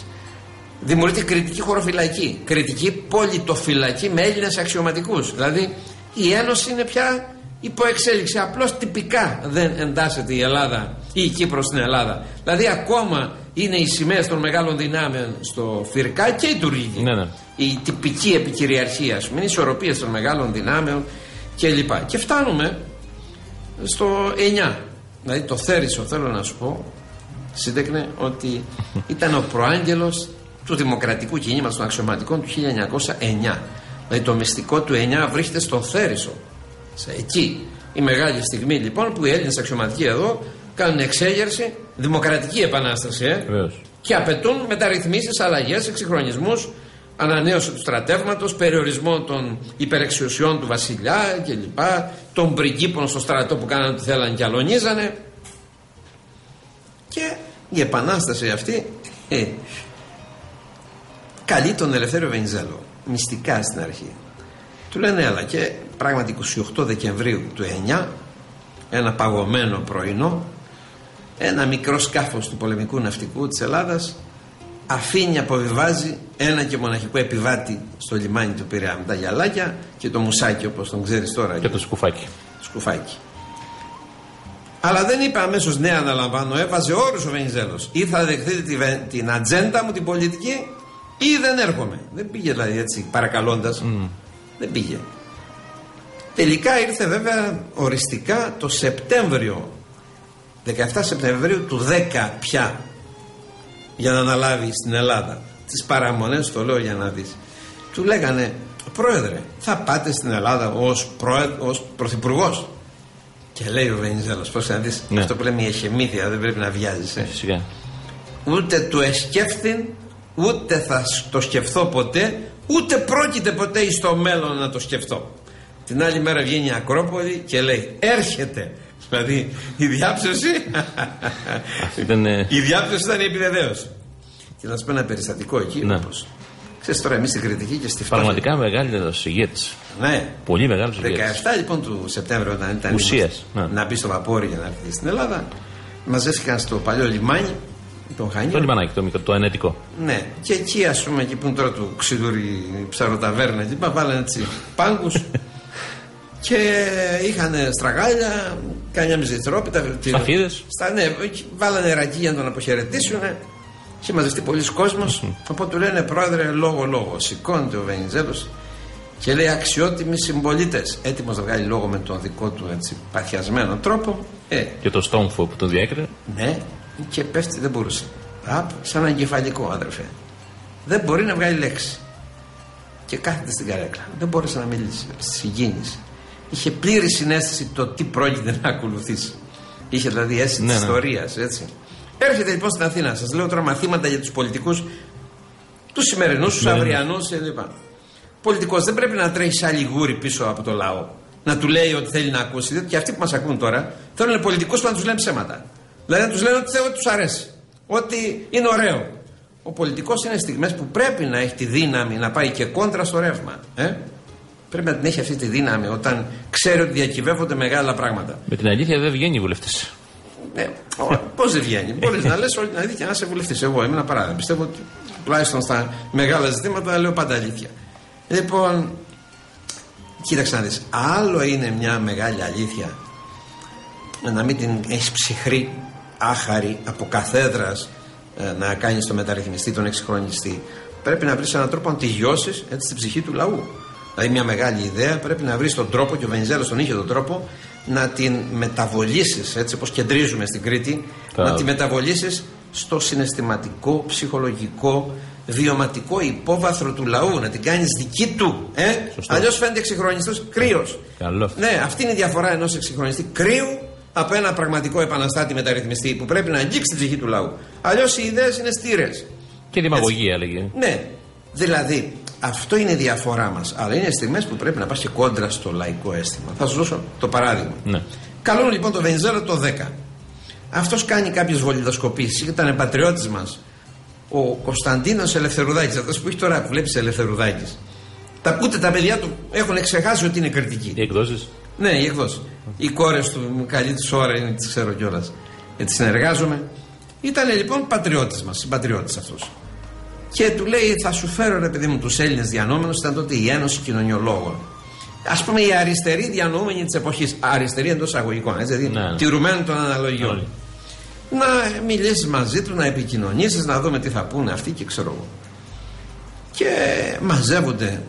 Δημιουργείται κριτική χωροφυλακή. Κριτική πολιτοφυλακή με Έλληνες αξιωματικούς. Δηλαδή η Ένωση είναι πια υπό εξέλιξη. Απλώς τυπικά δεν εντάσσεται η Ελλάδα ή η Κύπρος στην Ελλάδα. Δηλαδή ακόμα είναι οι σημαίες των μεγάλων δυνάμεων στο Φυρκά και η τουρκική. Ναι, ναι. Η τυπική επικυριαρχία, ας πούμε, οι ισορροπίες των μεγάλων δυνάμεων κλπ. Και φτάνουμε στο 9. Δηλαδή το Θέρισο θέλω να σου πω σύντεκνε ότι ήταν ο προάγγελος του δημοκρατικού κινήματος των αξιωματικών του 1909. Δηλαδή το μυστικό του 9 βρίσκεται στον Θέρισο. Σε εκεί. Η μεγάλη στιγμή λοιπόν που οι Έλληνες αξιωματικοί εδώ κάνουν εξέγερση, δημοκρατική επανάσταση, ε, και απαιτούν μεταρρυθμίσεις, αλλαγές, εξυγχρονισμούς, ανανέωση του στρατεύματος, περιορισμό των υπερεξιωσιών του βασιλιά κλπ. Των πριγκίπων στο στρατό που κάνανε ό,τι θέλανε και αλωνίζανε. Και η επανάσταση αυτή ε, καλεί τον Ελευθέριο Βενιζέλο μυστικά στην αρχή. Του λένε έλα και πράγματι 28 Δεκεμβρίου του 9 ένα παγωμένο πρωινό ένα μικρό σκάφος του πολεμικού ναυτικού της Ελλάδας αφήνει, αποβιβάζει ένα και μοναχικό επιβάτη στο λιμάνι του Πειραιά με τα γυαλάκια και το μουσάκι όπως τον ξέρεις τώρα. Και το σκουφάκι. Σκουφάκι. Αλλά δεν είπε αμέσως ναι, αναλαμβάνω. Έβαζε όρους ο Βενιζέλος. Ή θα δεχτείτε την ατζέντα μου, την πολιτική, ή δεν έρχομαι. Δεν πήγε δηλαδή έτσι παρακαλώντας. Δεν πήγε. Τελικά ήρθε βέβαια οριστικά το Σεπτέμβριο 17 Σεπτεμβρίου του 10 πια για να αναλάβει στην Ελλάδα τις παραμονές το λέω για να δεις του λέγανε πρόεδρε θα πάτε στην Ελλάδα ως, πρόεδ, ως πρωθυπουργός και λέει ο Βενιζέλος πώς να δεις ναι. αυτό που λέμε η εχεμήθεια δεν πρέπει να βιάζεις ε. Φυσικά. ούτε του εσκέφθην ούτε θα το σκεφτώ ποτέ ούτε πρόκειται ποτέ στο μέλλον να το σκεφτώ την άλλη μέρα βγαίνει η Ακρόπολη και λέει έρχεται Δηλαδή η διάψευση. ήταν, η διάψευση ήταν η επιβεβαίωση. Και να σου πω ένα περιστατικό εκεί. Ναι. Όπως, ξέρεις τώρα εμείς στην κριτική και στη φτώχεια. Πραγματικά μεγάλο ηγέτης. Ναι. Πολύ μεγάλο ηγέτη. 17 λοιπόν του Σεπτέμβριου όταν ήταν Ουσίας, ναι. να μπει στο βαπόρι για να έρθει στην Ελλάδα, μαζεύτηκαν στο παλιό λιμάνι τον Χανιό. Το λιμανάκι, το μικρό, το ενετικό. Ναι, και εκεί ας πούμε, εκεί που είναι τώρα του ξυδούρι ψαροταβέρνα, εκεί βάλανε έτσι πάγκους και είχαν στραγάλια, κάνια μιζιτρόπιτα. Σταφίδε. Στα, ναι, βάλανε ρακί για να τον αποχαιρετήσουν. Είχε μαζευτεί πολλοί κόσμος. Οπότε του λένε πρόεδρε, λόγο λόγο. Σηκώνεται ο Βενιζέλος και λέει αξιότιμοι συμπολίτες. Έτοιμος να βγάλει λόγο με τον δικό του έτσι, παθιασμένο τρόπο. Ε, και το στόμφο που τον διέκρινε. Ναι, και πέφτει, δεν μπορούσε. Απ, σαν εγκεφαλικό αδερφέ. Δεν μπορεί να βγάλει λέξη. Και κάθεται στην καρέκλα. Δεν μπόρεσε να μιλήσει. Συγκίνηση είχε πλήρη συνέστηση το τι πρόκειται να ακολουθήσει. Είχε δηλαδή αίσθηση ναι, τη ναι. ιστορίας, έτσι. Έρχεται λοιπόν στην Αθήνα, σας λέω τώρα μαθήματα για τους πολιτικούς, τους σημερινούς, τους αυριανούς κλπ. Πολιτικός δεν πρέπει να τρέχει σαν λιγούρι πίσω από το λαό. Να του λέει ότι θέλει να ακούσει. Διότι και αυτοί που μας ακούν τώρα θέλουν πολιτικούς που να τους λένε ψέματα. Δηλαδή να τους λένε ότι, ότι τους αρέσει. Ότι είναι ωραίο. Ο πολιτικός είναι στιγμές που πρέπει να έχει τη δύναμη να πάει και κόντρα στο ρεύμα. Ε; Πρέπει να την έχει αυτή τη δύναμη όταν ξέρει ότι διακυβεύονται μεγάλα πράγματα. Με την αλήθεια δεν βγαίνει βουλευτή. Ναι, πώς δεν βγαίνει; Μπορείς να λες όλη την αλήθεια και να είσαι βουλευτής. Εγώ είμαι ένα παράδειγμα. Πιστεύω ότι τουλάχιστον στα μεγάλα ζητήματα λέω πάντα αλήθεια. Λοιπόν, κοίταξε να δεις. Άλλο είναι μια μεγάλη αλήθεια να μην την έχεις ψυχρή, άχαρη, από καθέδρας ε, να κάνεις το μεταρρυθμιστή, τον εξυγχρονιστή. Πρέπει να βρεις έναν τρόπο να τη γιώσεις έτσι στην ψυχή του λαού δηλαδή μια μεγάλη ιδέα, πρέπει να βρεις τον τρόπο, και ο Βενιζέλος τον είχε τον τρόπο, να την μεταβολήσεις, έτσι όπως κεντρίζουμε στην Κρήτη, να τη μεταβολήσεις στο συναισθηματικό, ψυχολογικό, βιωματικό υπόβαθρο του λαού, να την κάνεις δική του. Ε; Αλλιώς φαίνεται εξυγχρονιστή κρύος. Ναι, αυτή είναι η διαφορά ενός εξυγχρονιστή κρύου από ένα πραγματικό επαναστάτη μεταρρυθμιστή που πρέπει να αγγίξει την ψυχή του λαού. Αλλιώς οι ιδέες είναι στήρες. Και δημαγωγία, έλεγε. Ναι. Δηλαδή, αυτό είναι η διαφορά μας. Αλλά είναι στιγμές που πρέπει να πας και κόντρα στο λαϊκό αίσθημα. Θα σου δώσω το παράδειγμα. Ναι. Καλούν λοιπόν το Βενιζέλο το 10. Αυτός κάνει κάποιες βολιδοσκοπήσεις. Ήταν πατριώτη μας. Ο Κωνσταντίνος Ελευθερουδάκης, αυτός που έχει τώρα που βλέπεις Ελευθερουδάκης. Τα, ούτε τα παιδιά του έχουν ξεχάσει ότι είναι κριτική. Οι εκδόσεις. Ναι, οι εκδόσεις. Οι κόρες του, καλή της ώρα είναι, τις ξέρω κιόλας. Γιατί συνεργάζομαι. Ήταν λοιπόν πατριώτης μας, συμπατριώτης αυτός. Και του λέει: Θα σου φέρω ρε παιδί μου τους Έλληνες διανόμενου. Ήταν τότε η Ένωση Κοινωνιολόγων. Α πούμε η αριστερή διανοούμενη της εποχής. Αριστερή εντός αγωγικών, έτσι, δηλαδή ναι. τηρουμένων των αναλογιών. Να μιλήσεις μαζί τους, να επικοινωνήσεις, να δούμε τι θα πούνε αυτοί και ξέρω εγώ. Και μαζεύονται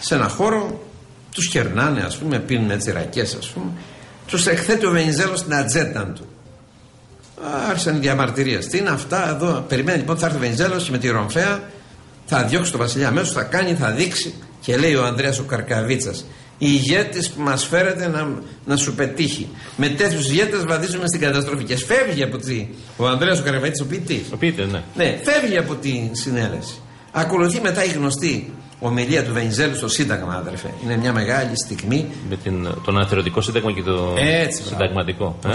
σε ένα χώρο, τους κερνάνε, ας πούμε, πίνουν έτσι ρακές, ας πούμε. Τους εκθέτει ο Βενιζέλος στην ατζέτα του. Άρχισαν οι διαμαρτυρίες. Τι είναι αυτά εδώ; Περιμένει λοιπόν θα έρθει ο Βενιζέλος και με τη Ρομφέα θα διώξει τον Βασιλιά αμέσως, θα κάνει, θα δείξει. Και λέει ο Ανδρέας ο Καρκαβίτσας, η ηγέτη που μας φέρετε να, να σου πετύχει. Με τέτοιους ηγέτες βαδίζουμε στην καταστροφή. Και φεύγει από τη. Ο Ανδρέας ο Καρκαβίτσας, ο ποιητής. Ο ποιητής, ναι. Ναι, φεύγει από τη συνέλευση. Ακολουθεί μετά η γνωστή ομιλία του Βενιζέλου στο Σύνταγμα, αδερφέ. Είναι μια μεγάλη στιγμή. Με την, τον αθερωτικό σύνταγμα και το Έτσι, συνταγματικό. Ε;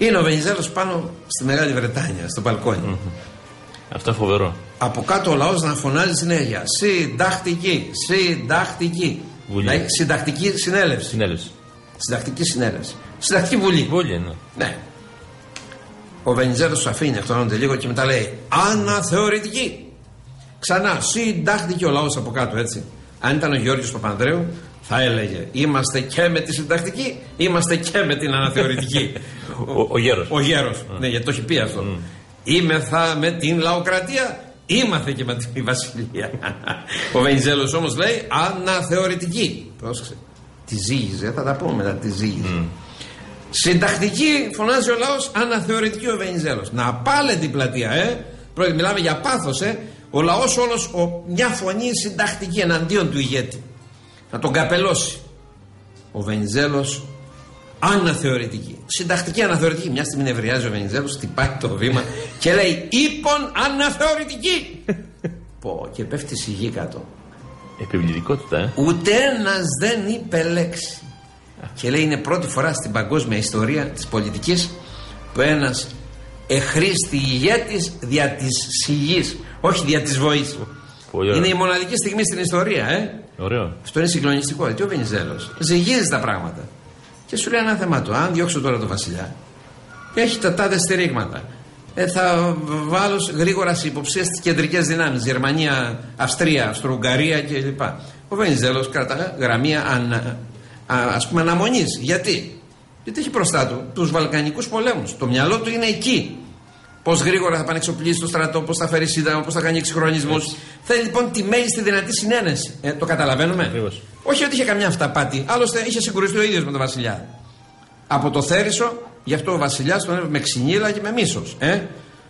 Προσέξτε. Είναι ο Βενιζέλος πάνω στη Μεγάλη Βρετάνια, στο μπαλκόνι. Mm-hmm. Αυτό φοβερό. Από κάτω ο λαός να φωνάζει συνέχεια. Συντακτική, συντακτική. Βουλή. Δηλαδή, συντακτική συνέλευση. Συνέλευση. Συντακτική συνέλευση. Συντακτική βουλή. Βουλή, ναι. ναι. Ο Βενιζέλος του αφήνει αυτόν λίγο και μετά λέει Αναθεωρητική. Ξανά, συντάχθηκε ο λαός από κάτω έτσι. Αν ήταν ο Γιώργος Παπανδρέου, θα έλεγε Είμαστε και με τη συντακτική, είμαστε και με την αναθεωρητική. ο, ο, γέρος. Ο γέρος. Ναι, γιατί το έχει πει αυτό. Mm. Είμαι θα με την λαοκρατία, είμαστε και με την βασιλεία. ο Βενιζέλος όμως λέει αναθεωρητική. Πρόσεξε. Τη ζήγιζε, θα τα πούμε μετά, τη ζήγιζε. Mm. Συντακτική φωνάζει ο λαός, αναθεωρητική ο Βενιζέλος. Να πάλε την πλατεία, ε. Πρώτη, μιλάμε για πάθος, ε. Ο λαός όλος, μια φωνή συντακτική εναντίον του ηγέτη. Να τον καπελώσει. Ο Βενιζέλος αναθεωρητική. Συντακτική αναθεωρητική. Μια στιγμή νευριάζει ο Βενιζέλος, χτυπάει το βήμα και λέει Ήπον αναθεωρητική. Πω και πέφτει στη γη κάτω. Επιβλητικότητα, ε. Ούτε ένας δεν είπε λέξη. Και λέει είναι πρώτη φορά στην παγκόσμια ιστορία της πολιτικής που ένας εχρήστη ηγέτης δια της σιγής, όχι δια της βοής. Είναι η μοναδική στιγμή στην ιστορία, ε. Ωραίο. Αυτό είναι συγκλονιστικό. Τι ο Βενιζέλος. Ζυγίζει τα πράγματα. Και σου λέει ένα θέμα του. Αν διώξω τώρα τον Βασιλιά, έχει τα τάδε στηρίγματα. Ε, θα βάλω γρήγορα σε υποψία στι κεντρικές δυνάμεις. Γερμανία, Αυστρία, Αυστρο-Ουγγαρία κλπ. Ο Βενιζέλος κρατά γραμμή αν, ας πούμε αναμονής. Γιατί; Γιατί έχει μπροστά του τους Βαλκανικούς πολέμους. Το μυαλό του είναι εκεί. Πώς γρήγορα θα πανεξοπλίσει το στρατό, πώς θα φέρει σύνταγμα, πώς θα κάνει εξυγχρονισμούς. Θέλει λοιπόν τη μέγιστη δυνατή συνένεση. Ε, το καταλαβαίνουμε; Ακριβώς. Όχι ότι είχε καμιά αυταπάτη. Άλλωστε είχε συγκρουστεί ο ίδιος με τον Βασιλιά. Από το Θέρισο, γι' αυτό ο Βασιλιάς τον έβλεπε με ξυνήλα και με μίσος. Ε;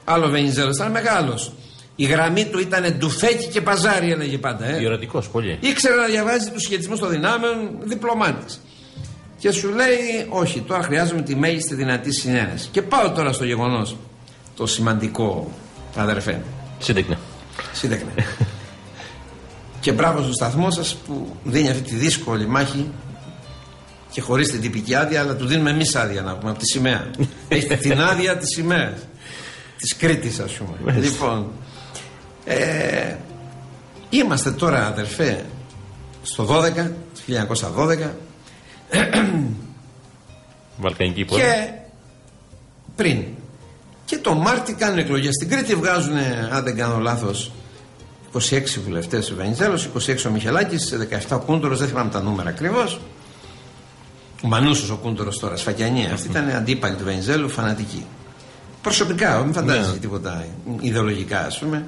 Άλλο Βενιζέλος ήταν μεγάλος. Η γραμμή του ήταν ντουφέκι και παζάρι, έλεγε πάντα. Ε. Ιερατικό, πολύ. Ήξερε να διαβάζει τους σχετισμούς των δυνάμεων, διπλωμάτη. Και σου λέει, Όχι, τώρα χρειάζομαι τη μέγιστη δυνατή συνένεση. Και πάω τώρα στο γεγονός το σημαντικό, αδερφέ. Σύντεκνε. Σύντεκνε. και μπράβο στο σταθμό σας που δίνει αυτή τη δύσκολη μάχη και χωρίς την τυπική άδεια, αλλά του δίνουμε εμείς άδεια να πούμε από τη σημαία. Έχετε την άδεια της σημαίας. Της Κρήτης, ας πούμε. λοιπόν, ε, είμαστε τώρα αδερφέ στο 12, 1912. Βαλκανική πόλη. Και πριν. Και το Μάρτι κάνουν εκλογές. Στην Κρήτη βγάζουν, αν δεν κάνω λάθος, 26 βουλευτές ο Βενιζέλος, 26 ο Μιχελάκης, 17 ο Κούντορος, δεν θυμάμαι τα νούμερα ακριβώς. Ο Μανούσος ο Κούντορος τώρα, Σφακιανία. Αυτή ήταν αντίπαλη του Βενιζέλου, φανατική. Προσωπικά, μην φαντάζεσαι Ναι. τίποτα ιδεολογικά, ας πούμε.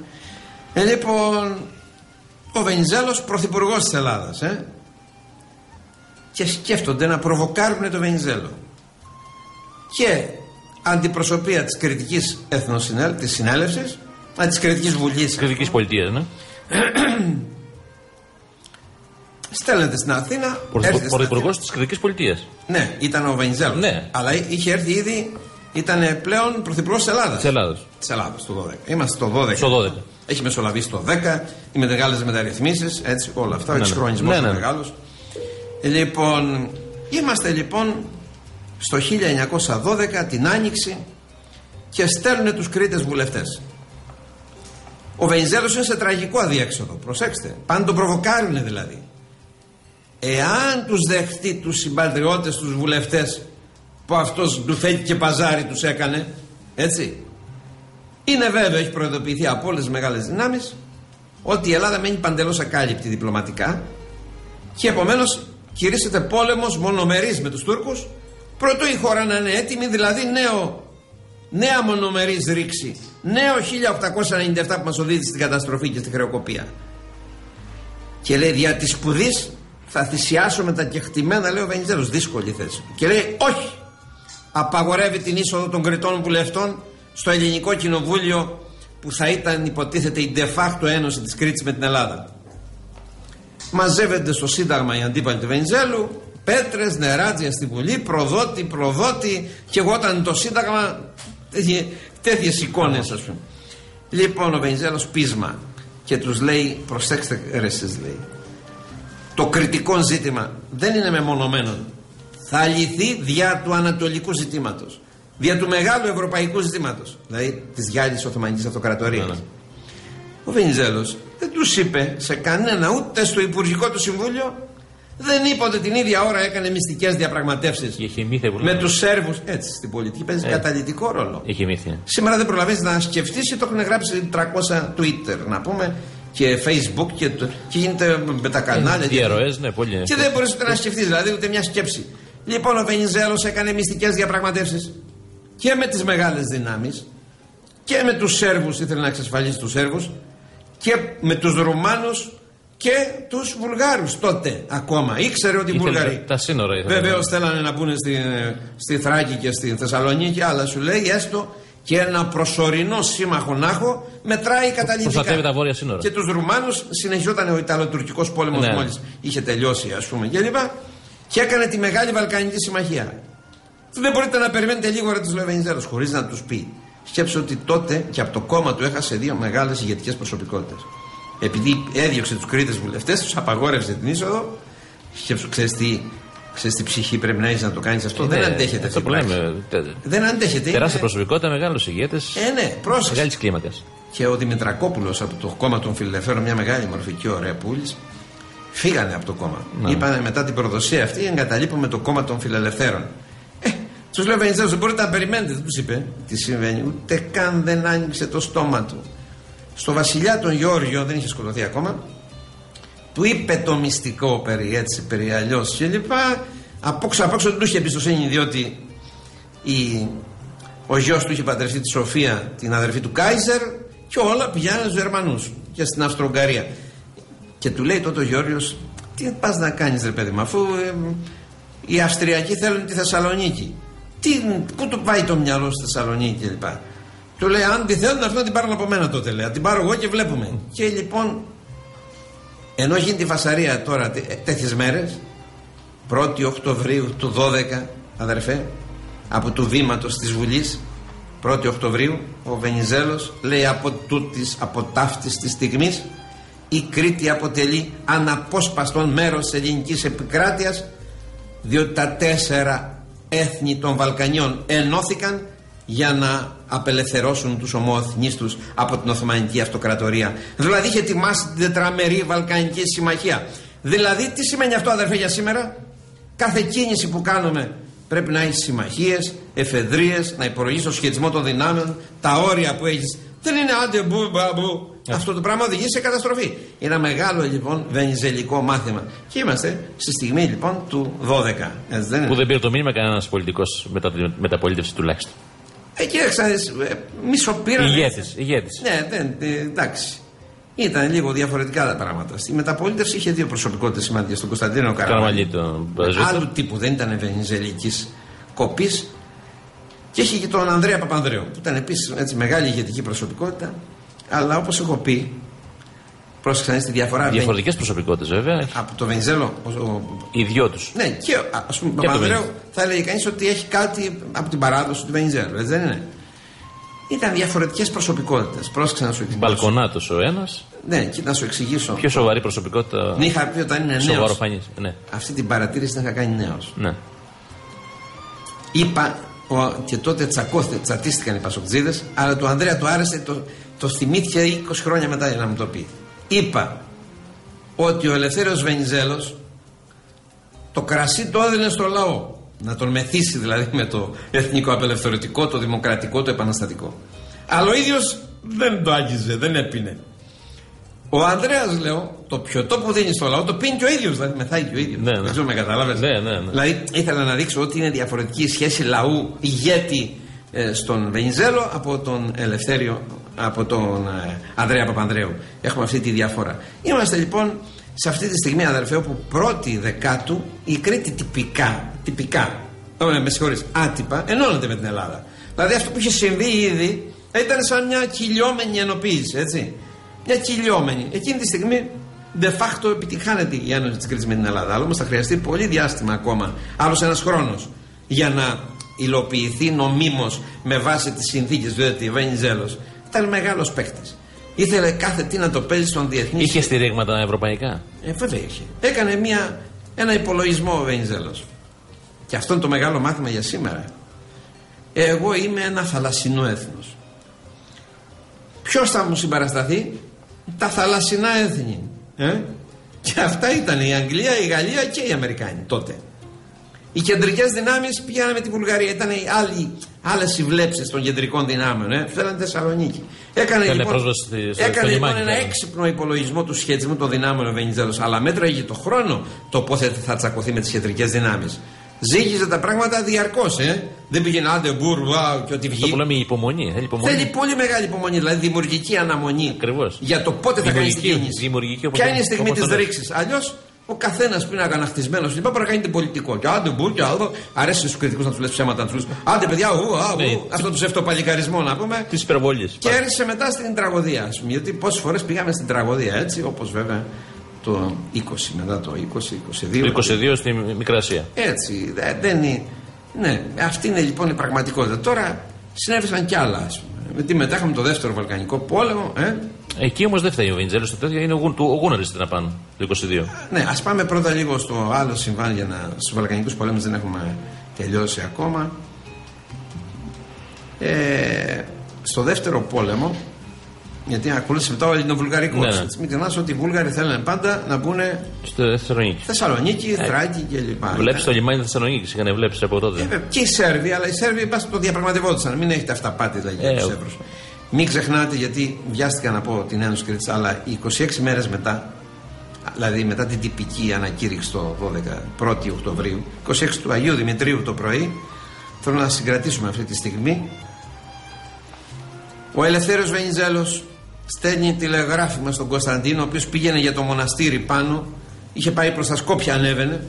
Ε, λοιπόν, ο Βενιζέλος πρωθυπουργός της Ελλάδας, ε, και σκέφτονται να προβοκάρουν το Βενιζέλο. Και αντιπροσωπεία της κριτικής εθνοσυνέλευσης, της συνέλευσης, α, της κριτικής βουλής, Κριτική πολιτείας, ναι. στέλνεται στην Αθήνα. έρχεται στην Πρωθυπουργός Αθήνα. της κριτική πολιτείας. Ναι, ήταν ο Βενιζέλος. Ναι. Αλλά είχε έρθει ήδη, ήταν πλέον πρωθυπουργός της Ελλάδας. Της Ελλάδο. Της Ελλάδας, το 12. Είμαστε στο 12. Στο 12. Έχει μεσολαβήσει το 10, οι μεγάλε μεταρρυθμίσεις, έτσι όλα αυτά. Ο Ναι, ναι. εξυγχρονισμός Ναι, είναι ναι. μεγάλος. Λοιπόν, είμαστε λοιπόν στο 1912 την Άνοιξη και στέλνουν τους Κρήτες βουλευτές. Ο Βενιζέλος είναι σε τραγικό αδιέξοδο. Προσέξτε. Πάνε τον προβοκάρουν δηλαδή. Εάν τους δεχτεί τους συμπατριώτες, τους βουλευτές που αυτός ντουφέκι και παζάρι τους έκανε, έτσι, είναι βέβαιο, έχει προειδοποιηθεί από όλες τις μεγάλες δυνάμεις, ότι η Ελλάδα μένει παντελώς ακάλυπτη διπλωματικά και επομένως κηρύσσεται πόλεμος μονομερής με τους Τούρκους, προτού η χώρα να είναι έτοιμη, δηλαδή νέο, νέα μονομερής ρήξη, νέο 1897 που μας οδήγησε στην καταστροφή και στη χρεοκοπία. Και λέει δια της σπουδής θα θυσιάσω με τα κεκτημένα, λέει ο Βενιζέλος. Δύσκολη θέση. του. Και λέει όχι. απαγορεύει την είσοδο των Κρητών βουλευτών στο ελληνικό κοινοβούλιο που θα ήταν υποτίθεται η de facto ένωση της Κρήτης με την Ελλάδα. Μαζεύεται στο Σύνταγμα οι αντίπαλοι του Βενιζέλου, πέτρες, νεράτζια στη Βουλή, προδότη, προδότη, και εγώ όταν το Σύνταγμα τέτοιε εικόνες, ας πούμε. Λοιπόν, ο Βενιζέλος πείσμα και τους λέει: Προσέξτε, ρε, εσείς, λέει. Το κριτικό ζήτημα δεν είναι μεμονωμένο. Θα λυθεί δια του ανατολικού ζητήματος. Δια του μεγάλου ευρωπαϊκού ζητήματος. Δηλαδή της Γιάννη Οθωμανικής Αυτοκρατορίας. Ναι, ναι. Ο Βενιζέλος δεν τους είπε σε κανένα ούτε στο Υπουργικό του Συμβούλιο δεν είπε ότι την ίδια ώρα έκανε μυστικές διαπραγματεύσεις με τους Σέρβους. Έτσι, στην πολιτική παίζει ε. καταλητικό ρόλο. Είχε Σήμερα δεν προλαβαίνει να σκεφτείς ή το έχουν γράψει 300 Twitter, να πούμε, και Facebook και, και γίνεται με τα κανάλια. Διαρροές, ναι, πολύ. Και δεν μπορείς ούτε να σκεφτείς, δηλαδή ούτε μια σκέψη. Λοιπόν, ο Βενιζέλος έκανε μυστικές διαπραγματεύσεις και με τις μεγάλες δυνάμεις και με τους Σέρβους, ήθελε να εξασφαλίσει τους Σέρβους και με τους Ρουμάνους και τους Βουλγάρους τότε ακόμα. Ήξερε ότι οι Βουλγαροί. Τα σύνορα ήθελε. Βεβαίως θέλανε να μπουν στη, στη Θράκη και στη Θεσσαλονίκη, αλλά σου λέει έστω και ένα προσωρινό σύμμαχο να έχω μετράει καταλητικά. Προστατεύει τα βόρεια σύνορα. Και τους Ρουμάνους συνεχιζόταν ο Ιταλοτουρκικός πόλεμος ναι. μόλις είχε τελειώσει, ας πούμε κλπ. Και έκανε τη μεγάλη Βαλκανική Συμμαχία. Δεν μπορείτε να περιμένετε λίγο ρε τους Λεβενιζέρου χωρίς να τους πει. Σκέψτε ότι τότε και από το κόμμα του έχασε δύο μεγάλες ηγετικές προσωπικότητες επειδή έδιωξε τους Κρήτες βουλευτές, τους απαγόρευσε την είσοδο. Ξέρεις τι, ξέρεις τι ψυχή πρέπει να έχεις να το κάνεις αυτό. δεν αντέχεται αυτό. Λέμε, δεν αντέχεται. Τεράστια είναι... προσωπικότητα, μεγάλο ηγέτη. Ε, ναι, πρόσεξε. Μεγάλης κλίμακας. Και ο Δημητρακόπουλος από το κόμμα των Φιλελευθέρων, μια μεγάλη μορφή και ωραία πούλη, φύγανε από το κόμμα. Ναι. Είπανε μετά την προδοσία αυτή εγκαταλείπουμε το κόμμα των Φιλελευθέρων. Ε, τους λέω Βενιζέλος, δεν μπορείτε να περιμένετε, δεν τους είπε τι συμβαίνει. Ούτε καν δεν άνοιξε το στόμα του στο βασιλιά τον Γιώργιο, δεν είχε σκοτωθεί ακόμα, του είπε το μυστικό περί έτσι, περί αλλιώς κλπ. Απόξω απόξω δεν του είχε εμπιστοσύνη διότι η, ο γιος του είχε παντρευτεί τη Σοφία, την αδερφή του Κάιζερ, και όλα πηγαίνανε στους Γερμανούς και στην Αυστρο-Ουγγαρία. Και του λέει τότε ο Γιώργιο, τι πας να κάνεις, ρε παιδί μου, αφού ε, οι Αυστριακοί θέλουν τη Θεσσαλονίκη. Τι, πού του πάει το μυαλό στη Θεσσαλονίκη κλπ. Του λέει: Αν τη θέλουν, αυτό να την πάρουν από μένα τότε. Λέει. την πάρω εγώ και βλέπουμε. Και λοιπόν, ενώ γίνει τη φασαρία τώρα τέτοιες μέρες, 1η Οκτωβρίου του 12, αδερφέ, από του βήματος της Βουλής, 1η Οκτωβρίου, ο Βενιζέλος λέει από τούτης, από ταύτης της στιγμής, η Κρήτη αποτελεί αναπόσπαστον μέρος της ελληνικής επικράτειας, διότι τα τέσσερα έθνη των Βαλκανιών ενώθηκαν για να απελευθερώσουν τους ομοεθνείς τους από την Οθωμανική Αυτοκρατορία. Δηλαδή είχε ετοιμάσει την τετραμερή Βαλκανική Συμμαχία. Δηλαδή τι σημαίνει αυτό αδερφέ για σήμερα; Κάθε κίνηση που κάνουμε πρέπει να έχει συμμαχίες, εφεδρείες, να υπολογίσει το σχετισμό των δυνάμεων, τα όρια που έχεις. Δεν είναι άντε μπου μπαμπου. Αυτό το πράγμα οδηγεί σε καταστροφή. Είναι ένα μεγάλο λοιπόν βενιζελικό μάθημα. Και είμαστε στη στιγμή λοιπόν του 12. δεν Που δεν πήρε το μήνυμα κανένας πολιτικός μεταπολίτευσης τουλάχιστον. Ε, κοίταξε, ε, μισοπήραν. Ηγέτης, ηγέτης. Ναι, δεν, ε, εντάξει. Ήταν λίγο διαφορετικά τα πράγματα. Στη μεταπολίτευση είχε δύο προσωπικότητες σημαντικές. Τον Κωνσταντίνο Καραμαλή. Άλλου τύπου, δεν ήταν βενιζελικής κοπής. Και είχε και τον Ανδρέα Παπανδρέου, που ήταν επίσης μεγάλη ηγετική προσωπικότητα. Αλλά όπως έχω πει, Πρόσεξα τη διαφορά. Διαφορετικές προσωπικότητες βέβαια. Από το Βενιζέλο. Ο... Οι δυο τους. Ναι, και α πούμε ο Παπανδρέου θα έλεγε κανείς ότι έχει κάτι από την παράδοση του Βενιζέλο, έτσι δεν είναι; Ήταν διαφορετικές προσωπικότητες. Πρόσεξα να σου εξηγήσω. Μπαλκονάτο ο ένας. Ναι, και να σου εξηγήσω. Πιο σοβαρή προσωπικότητα. Ναι, είχα πει όταν είναι νέος. Ναι. Αυτή την παρατήρηση την είχα κάνει νέος. Ναι. Είπα ο, και τότε τσακώστε, τσατίστηκαν οι Πασοκτζίδες, αλλά του Ανδρέα του άρεσε, το, το θυμήθηκε 20 χρόνια μετά για να μου το πει είπα ότι ο Ελευθέριος Βενιζέλος το κρασί το έδινε στο λαό να τον μεθύσει δηλαδή με το εθνικό απελευθερωτικό, το δημοκρατικό, το επαναστατικό. Αλλά ο ίδιος δεν το άγγιζε, δεν έπινε. Ο Ανδρέας, λέω, το πιωτό που δίνει στο λαό το πίνει και ο ίδιος. Δηλαδή, μεθάει και ο ίδιος. Ναι, ναι. Δεν ξέρω με κατάλαβες. Ναι, ναι, ναι. Δηλαδή, ήθελα να δείξω ότι είναι διαφορετική η σχέση λαού ηγέτη ε, στον Βενιζέλο από τον Ελευθέριο από τον ε, Ανδρέα Παπανδρέου. Έχουμε αυτή τη διαφορά. Είμαστε λοιπόν σε αυτή τη στιγμή, αδερφέ, όπου πρώτη δεκάτου η Κρήτη τυπικά, τυπικά ε, με συγχωρείς, άτυπα, ενώνονται με την Ελλάδα. Δηλαδή αυτό που είχε συμβεί ήδη ήταν σαν μια κυλιόμενη ενοποίηση, έτσι. Μια κυλιόμενη. Εκείνη τη στιγμή de facto επιτυχάνεται η ένωση της κρίση με την Ελλάδα. Αλλά όμως θα χρειαστεί πολύ διάστημα ακόμα, άλλος ένας χρόνος, για να υλοποιηθεί νομίμως με βάση τις συνθήκες. Διότι ο Βενιζέλο ήταν μεγάλος παίκτης. Ήθελε κάθε τι να το παίζει στον διεθνή. Είχε στηρίγματα ευρωπαϊκά; Ε, βέβαια είχε. Έκανε μια, ένα υπολογισμό ο Βενιζέλος. Και αυτό είναι το μεγάλο μάθημα για σήμερα. Εγώ είμαι ένα θαλασσινό έθνος. Ποιος θα μου συμπαρασταθεί, τα θαλασσινά έθνη. Ε; Και αυτά ήταν η Αγγλία, η Γαλλία και οι Αμερικάνοι τότε. Οι κεντρικές δυνάμεις πήγανε με τη Βουλγαρία. Ήταν οι άλλες οι των κεντρικών δυνάμεων. Ε. Φέραν Θεσσαλονίκη. Έκανε Φέρνε λοιπόν, στο, έκανε, στο λοιπόν ένα έξυπνο υπολογισμό του σχετισμού των δυνάμεων ο Βενιζέλος. Αλλά μέτρα για το χρόνο το πώ θα τσακωθεί με τις κεντρικές δυνάμεις. Ζήγιζε τα πράγματα διαρκώς, ε. Δεν πήγαινε άντε μπουρ, και ό,τι βγει. Αυτό που λέμε η υπομονή. Θέλει, υπομονή. θέλει πολύ μεγάλη υπομονή, δηλαδή δημιουργική αναμονή. Ακριβώς. Για το πότε θα κάνει την κίνηση. Ποια είναι η στιγμή της ρήξης. Αλλιώς ο καθένας που είναι αγανακτισμένος λοιπά μπορεί να κάνει την πολιτικό. Και άντε μπουρ, και άλλο. Αρέσει στους κριτικούς να τους λες ψέματα, να τους λες Άντε παιδιά, ου, α, ου, ναι, αυτό του ευτοπαλικαρισμό να πούμε. Της υπερβολής. Και έρχεσαι μετά στην τραγωδία, ας πούμε. Γιατί πόσες φορές πήγαμε στην τραγωδία έτσι, όπως βέβαια το 20, μετά το 20, 22. Το 22 στη Μικρασία. Έτσι, δεν είναι. Ναι, αυτή είναι λοιπόν η πραγματικότητα. Τώρα συνέβησαν κι άλλα, ας πούμε. Γιατί μετά είχαμε το δεύτερο Βαλκανικό πόλεμο. Ε. Εκεί όμως δεν φταίει ο Βεντζέλο, το τέτοιο είναι ο, ο Γούναρη να πάνε το 22. Ναι, ας πάμε πρώτα λίγο στο άλλο συμβάν για να. στους Βαλκανικούς πολέμους δεν έχουμε τελειώσει ακόμα. Ε, στο δεύτερο πόλεμο γιατί ακολούθησε μετά ο Ελληνοβουλγαρικό. Ναι, ναι. Μην ξεχνά ότι οι Βούλγαροι θέλουν πάντα να μπουν. Στο Θεσσαλονίκη. Θεσσαλονίκη, ε, Θράκη κλπ. Βλέπεις το λιμάνι Θεσσαλονίκη, είχαν βλέψει από τότε. Ε, και οι Σέρβοι, αλλά οι Σέρβοι πας το διαπραγματευόντουσαν. Μην έχετε αυταπάτη δηλαδή για ε, τους Μην ξεχνάτε, γιατί βιάστηκα να πω την Ένωση Κρήτη, αλλά 26 μέρες μετά, δηλαδή μετά την τυπική ανακήρυξη το 12, 1η Οκτωβρίου, 26 του Αγίου Δημητρίου το πρωί, θέλω να συγκρατήσουμε αυτή τη στιγμή. Ο Ελευθέριος Βενιζέλος στέλνει τηλεγράφημα στον Κωνσταντίνο, ο οποίος πήγαινε για το μοναστήρι πάνω, είχε πάει προς τα Σκόπια, ανέβαινε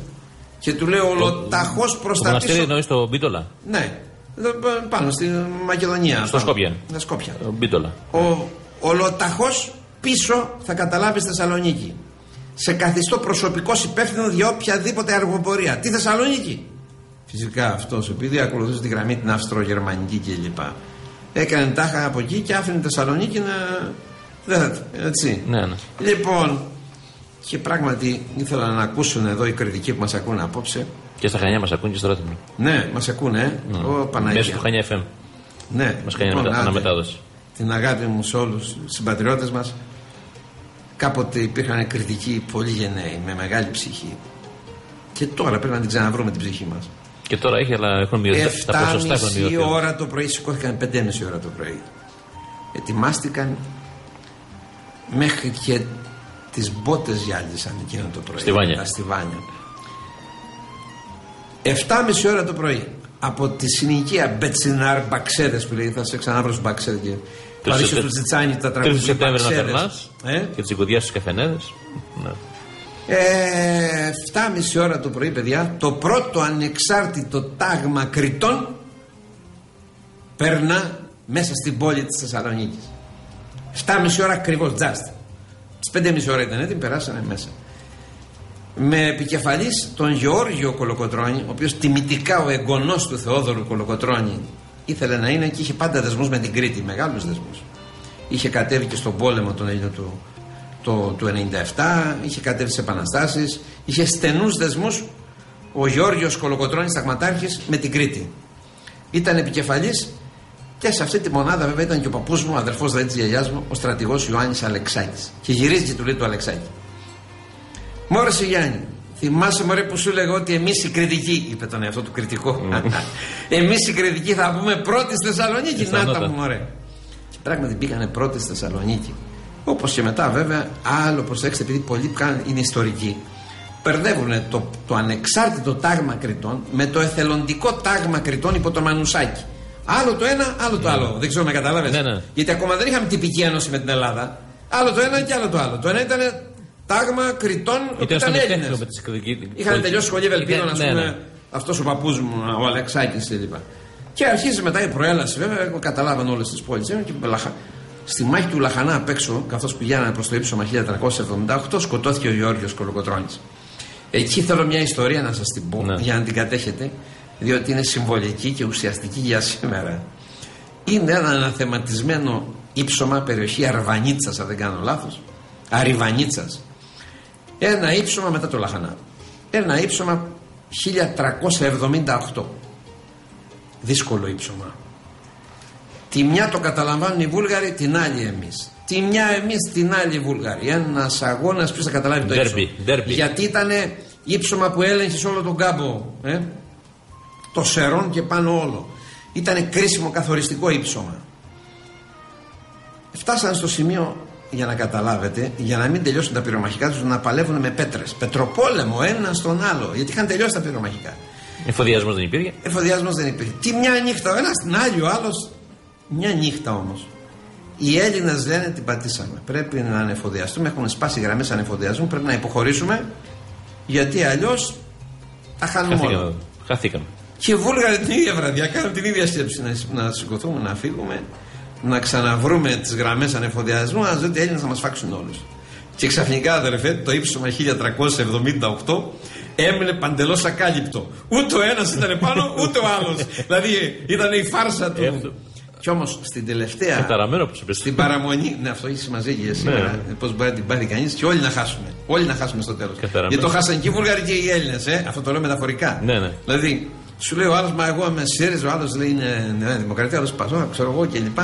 και του λέει ολοταχώς προ τα πίσω. Το μοναστήρι εννοείς στο Μπίτολα; Ναι, πάνω στη Μακεδονία. Στο Σκόπια. Στα Σκόπια. Μπίτολα. Ο ολοταχώς πίσω θα καταλάβεις Θεσσαλονίκη. Σε καθιστό προσωπικός υπεύθυνο για οποιαδήποτε αργοπορία. Τι Θεσσαλονίκη; Φυσικά αυτός επειδή ακολουθούσε τη γραμμή την Αυστρογερμανική κλπ. Έκανε τάχα από εκεί και άφηνε Θεσσαλονίκη να δεν έτσι. Ναι, ναι. Λοιπόν, και πράγματι ήθελα να ακούσουν εδώ οι κριτικοί που μας ακούνε απόψε. Και στα Χανιά μας ακούν και στο Ρέθμο. Ναι, μας ακούνε. Ναι. Ο Παναγία. Μέσω του Χανιά FM. Ναι, μας κάνει λοιπόν, αναμετάδοση. Την αγάπη μου σε όλους τους συμπατριώτες μας. Κάποτε υπήρχαν κριτικοί πολύ γενναίοι, με μεγάλη ψυχή. Και τώρα πρέπει να την ξαναβρούμε την ψυχή μας. Και τώρα έχει, αλλά έχουν μειωθεί τα ποσοστά. 7,5 ώρα το πρωί, σηκώθηκαν 5,5 ώρα το πρωί. Ετοιμάστηκαν μέχρι και τις μπότες γυάλισαν εκείνο το πρωί. Στη Βάνια. Τα στιβάνια. 7,5 ώρα το πρωί. Από τη συνοικία Μπετσινάρ Μπαξέδε που λέει, θα σε ξαναβρω στους Μπαξέδε και Παρίσιο του Τσιτσάνι τα τραγούδια. Τρει Σεπτέμβρη να περνά ε; και τις οικοδιά στου καφενέδε. Ναι. Ε, 7,5 ώρα το πρωί, παιδιά, το πρώτο ανεξάρτητο τάγμα κριτών περνά μέσα στην πόλη της Θεσσαλονίκης. 7,5 ώρα ακριβώς, just. Τις 5,5 ώρα ήταν έτοιμοι, περάσανε μέσα. Με επικεφαλής τον Γεώργιο Κολοκοτρώνη, ο οποίος τιμητικά ο εγγονός του Θεόδωρου Κολοκοτρώνη ήθελε να είναι και είχε πάντα δεσμούς με την Κρήτη, μεγάλους δεσμούς. Είχε κατέβει και στον πόλεμο τον Έλληνο του, το, του 97, είχε κατέβει σε επαναστάσεις, είχε στενούς δεσμούς ο Γιώργιο Κολοκοτρώνης Σταγματάρχης με την Κρήτη. Ήταν επικεφαλής και σε αυτή τη μονάδα βέβαια ήταν και ο παππούς μου, ο αδερφός δηλαδή τη γιαγιάς μου, ο στρατηγός Ιωάννης Αλεξάκης. Και γυρίζει και του λέει του Αλεξάκη. Μόρε Γιάννη, θυμάσαι μωρέ που σου λέγω ότι εμείς οι κριτικοί, είπε τον εαυτό του κριτικό. Mm. εμείς οι κριτικοί θα πούμε πρώτη στη Θεσσαλονίκη. Να τα μου μωρέ. Και πράγματι πήγανε πρώτη στη Θεσσαλονίκη. Όπως και μετά βέβαια, άλλο προσέξτε, επειδή πολλοί είναι ιστορικοί, μπερδεύουν το, το ανεξάρτητο τάγμα κριτών με το εθελοντικό τάγμα κριτών υπό το Μανουσάκι. Άλλο το ένα, άλλο το ναι. άλλο. Δεν ξέρω να κατάλαβε. Ναι, ναι. Γιατί ακόμα δεν είχαμε τυπική ένωση με την Ελλάδα. Άλλο το ένα και άλλο το άλλο. Το ένα ήταν τάγμα κριτών που ήταν Έλληνε. Είχαν τελειώσει σχολή Ευελπίδων, ας πούμε, Αυτός ο παππούς μου, ο Αλεξάκης κλπ. Και αρχίζει μετά η προέλαση, βέβαια, καταλάβαν όλες τις πόλεις. Και λαχα... Στη μάχη του Λαχανά απ' έξω, καθώς πηγαίνανε προς το ύψωμα 1378, σκοτώθηκε ο Γιώργος Κολοκοτρόνη. Εκεί θέλω μια ιστορία να σας την πω Ναι. για να την κατέχετε, διότι είναι συμβολική και ουσιαστική για σήμερα. Είναι ένα αναθεματισμένο ύψωμα, περιοχή Αρβανίτσας, αν δεν κάνω λάθος. Αριβανίτσας. Ένα ύψωμα μετά το Λαχανά. Ένα ύψωμα 1378. Δύσκολο ύψωμα. Τη μια το καταλαμβάνουν οι Βούλγαροι, την άλλη εμείς. Τη μια εμείς, την άλλη οι Βούλγαροι. Ένας αγώνας, ποιος θα καταλάβει το Ντέρμπι, ύψωμα. ντέρμπι. Γιατί ήταν ύψωμα που έλεγχες όλο τον κάμπο. Ε; Το σερών και πάνω όλο. Ήταν κρίσιμο καθοριστικό ύψωμα. Φτάσαν στο σημείο για να καταλάβετε, για να μην τελειώσουν τα πυρομαχικά τους, να παλεύουν με πέτρες. Πετροπόλεμο ένα στον άλλο, γιατί είχαν τελειώσει τα πυρομαχικά. Εφοδιασμός δεν υπήρχε; Εφοδιασμός δεν υπήρχε. Τι μια νύχτα, ο ένας την άλλη, ο άλλος. Μια νύχτα όμως. Οι Έλληνες λένε την πατήσαμε. Πρέπει να ανεφοδιαστούμε. Έχουν σπάσει γραμμές ανεφοδιασμού. Πρέπει να υποχωρήσουμε. Γιατί αλλιώς τα χάνουμε όλα. Χαθήκαμε. Χαθήκαμε. Και οι Βούλγαροι την ίδια βραδιά κάνουν την ίδια σκέψη. Να, να σηκωθούμε, να φύγουμε, να ξαναβρούμε τις γραμμές ανεφοδιασμού, να δείτε οι Έλληνες να μας φάξουν όλους. Και ξαφνικά, αδερφέ, το ύψωμα 1378 έμεινε παντελώς ακάλυπτο. Ούτε ο ένας ήταν πάνω, ούτε ο άλλος. δηλαδή ήταν η φάρσα του. Ε, Κι όμως στην τελευταία. Καταραμένο που σου πει. Στην παραμονή. Ναι, αυτό έχει σημασία και για σήμερα. Ναι. Πώς μπορεί να την πάρει κανείς και όλοι να χάσουμε. Όλοι να χάσουμε στο τέλος. Καταραμένο. Γιατί το χάσαν και οι Βούλγαροι και οι Έλληνες. Ε; Αυτό το λέω μεταφορικά. Ναι, ναι. Δηλαδή, σου λέει ο άλλος, Μα εγώ είμαι ΣΥΡΙΖΑ, ο άλλος λέει είναι Νέα Δημοκρατία, ο άλλος Πασό, ξέρω εγώ κλπ.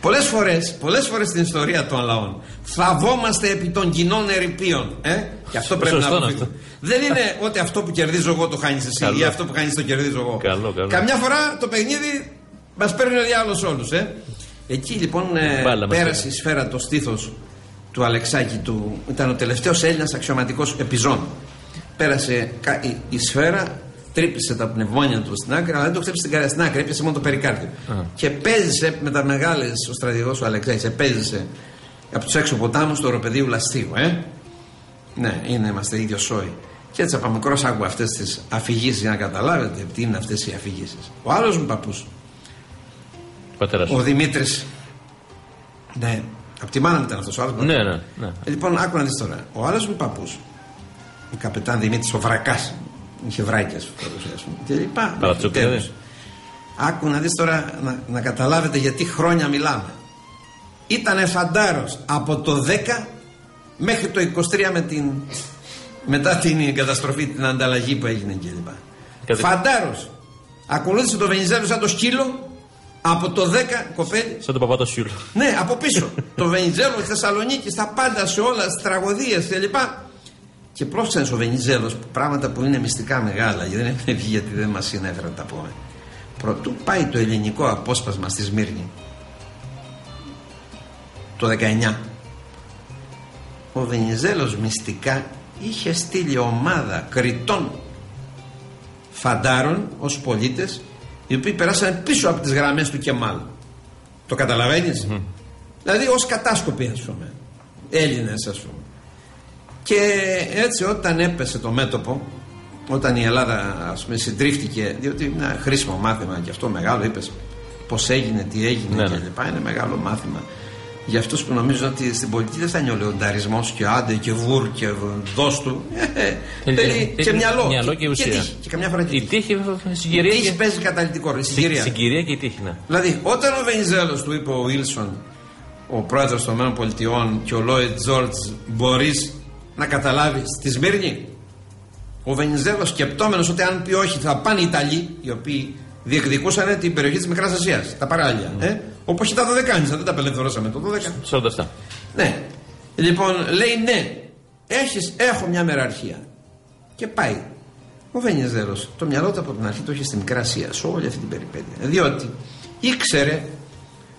Πολλές φορές, πολλές φορές στην ιστορία των λαών θαβόμαστε επί των κοινών ερηπείων. Ε; Και αυτό πρέπει Σωστό να είναι αποφύγουμε. αυτό. Δεν είναι ότι αυτό που κερδίζω εγώ το χάνεις εσύ Καλό. ή αυτό που χάνεις το κερδίζω εγώ. Καλό, καλό. Καμιά φορά το παιχνίδι μας παίρνει ο διάλογος όλους. Ε; Εκεί λοιπόν ε, Μπάλα μας πέρασε παίρνει. η σφαίρα το στήθος του Αλεξάκη του. Ήταν ο τελευταίος Έλληνας αξιωματικός επιζών. Πέρασε κα- η, η σφαίρα, τρύπησε τα πνευμόνια του στην άκρη, αλλά δεν το χτύπησε στην καρδιά στην άκρη, έπιασε μόνο το περικάρδιο. Και πέζησε με τα μεγάλες ο στρατηγός ο Αλεξάκη, επέζησε από τους έξω ποτάμους του οροπεδίου Λαστίου. Ε; Ναι, είναι, είμαστε ίδιος σόι. Και έτσι από μικρό άκουγα αυτές τις αφηγήσεις για να καταλάβετε τι είναι αυτές οι αφηγήσεις. Ο άλλος μου παππούς, Πατέρας ο σου. Δημήτρης. Ναι, από τη μάνα μου ήταν αυτός ο άλλος. Ναι, ναι, ναι. Ε, Λοιπόν, άκου να δεις τώρα. Ο άλλος μου παππούς, ο καπετάν Δημήτρης, ο Βρακάς, είχε βράικε και λοιπά. Παλατσούκ, Τέλος. δηλαδή. Άκου να δεις τώρα να, να καταλάβετε γιατί χρόνια μιλάμε. Ήτανε φαντάρος από το 10 μέχρι το 23 με την, μετά την καταστροφή, την ανταλλαγή που έγινε κλπ. Κατε- Φαντάρος. Ακολούθησε το Βενιζέλο σαν το σκύλο από το 10 κοπέλι Σαν τον παπά το Σιούλ. ναι, από πίσω. το Βενιζέλο, στη Θεσσαλονίκη, στα πάντα, σε όλα, στις τραγωδίες κλπ. Και πρόσεξε ο Βενιζέλος, πράγματα που είναι μυστικά μεγάλα, γιατί δεν έχουν βγει, γιατί δεν μας συνέφερε να τα πούμε. Προτού πάει το ελληνικό απόσπασμα στη Σμύρνη, το 19, ο Βενιζέλος μυστικά είχε στείλει ομάδα κριτών φαντάρων ως πολίτες οι οποίοι περάσανε πίσω από τις γραμμές του Κεμάλ. Το καταλαβαίνεις; Δηλαδή ως κατάσκοποι ας πούμε. Έλληνες ας πούμε. Και έτσι όταν έπεσε το μέτωπο, όταν η Ελλάδα ας πούμε συντρίφτηκε, διότι είναι ένα χρήσιμο μάθημα και αυτό μεγάλο είπες πώς έγινε, τι έγινε Ναι, και ναι. λοιπά, είναι μεγάλο μάθημα. Για αυτούς που νομίζουν ότι στην πολιτική δεν φτάνει ο λεονταρισμός και άντε και βουρ και δώσ' του. Ε, Θέλει και μυαλό. Μυαλό και ουσία. τύχη. Και καμιά φορά και Η τύχη. τύχη, η Η συγκυρία. τύχη και- παίζει καταλητικό ρόλο. η Συ- Συγκυρία. Συγκυρία και η τύχη, ναι. Δηλαδή, όταν ο Βενιζέλος του είπε ο Βίλσον, ο πρόεδρος των ΗΠΑ και ο Λόιτ Τζόρτζ, μπορείς να καταλάβει τη Σμύρνη. Ο Βενιζέλος σκεπτόμενος ότι αν πει όχι θα πάνε οι Ιταλοί, οι οποίοι διεκδικούσαν την περιοχή της Μικράς Ασίας, τα παράλια. Ε; Όπω και τα Δωδεκάνησα, δεν τα απελευθερώσαμε το 12. 47. Ναι. Λοιπόν, λέει ναι, έχεις, έχω μια μεραρχία. Και πάει. Ο Βενιζέλος, το μυαλό του από την αρχή το είχε στη Μικρά Ασία, σε όλη αυτή την περιπέτεια. Διότι ήξερε,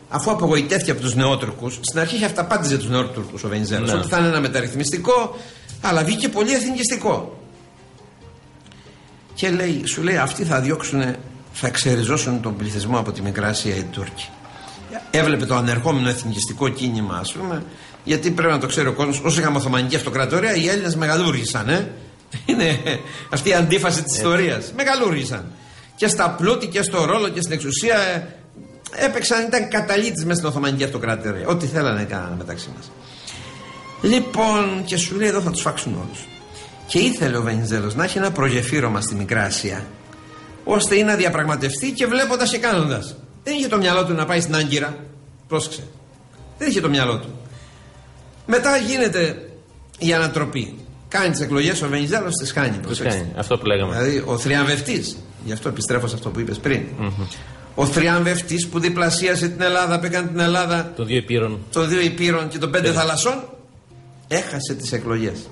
αφού απογοητεύτηκε από τους νεότουρκους, στην αρχή είχε αυταπάτηζε τους νεότουρκους ο Βενιζέλος, Ναι. ότι θα είναι ένα μεταρρυθμιστικό, αλλά βγήκε πολύ εθνικιστικό. Και λέει, σου λέει, αυτοί θα διώξουν, θα εξεριζώσουν τον πληθυσμό από τη Μικρά Ασία οι Τούρκοι. Έβλεπε το ανερχόμενο εθνικιστικό κίνημα, ας πούμε, γιατί πρέπει να το ξέρει ο κόσμος, όσο είχαμε Οθωμανική Αυτοκρατορία, οι Έλληνες μεγαλούργησαν, ε. Είναι αυτή η αντίφαση της ιστορίας. Μεγαλούργησαν. Και στα πλούτη και στο ρόλο και στην εξουσία ε, έπαιξαν, ήταν καταλήτη μέσα στην Οθωμανική Αυτοκρατορία. Ό,τι θέλανε κάνανε μεταξύ μας. Λοιπόν, και σου λέει εδώ θα τους φάξουν όλους. Και ήθελε ο Βενιζέλος να έχει ένα προγεφύρωμα στη Μικρά Ασία, ώστε ή να διαπραγματευτεί και βλέποντας και κάνοντας. Δεν είχε το μυαλό του να πάει στην Άγκυρα. Πρόσεξε. Δεν είχε το μυαλό του. Μετά γίνεται η ανατροπή. Κάνει τις εκλογές, ο Βενιζέλος τις χάνει. κάνει. Αυτό που λέγαμε. Δηλαδή ο θριαμβευτής. Γι' αυτό επιστρέφω σε αυτό που είπες πριν. Ο θριαμβευτής που διπλασίασε την Ελλάδα, πήγαν την Ελλάδα. Των δύο υπήρων. Των δύο υπήρων και των πέντε θαλασσών. Έχασε τις εκλογές.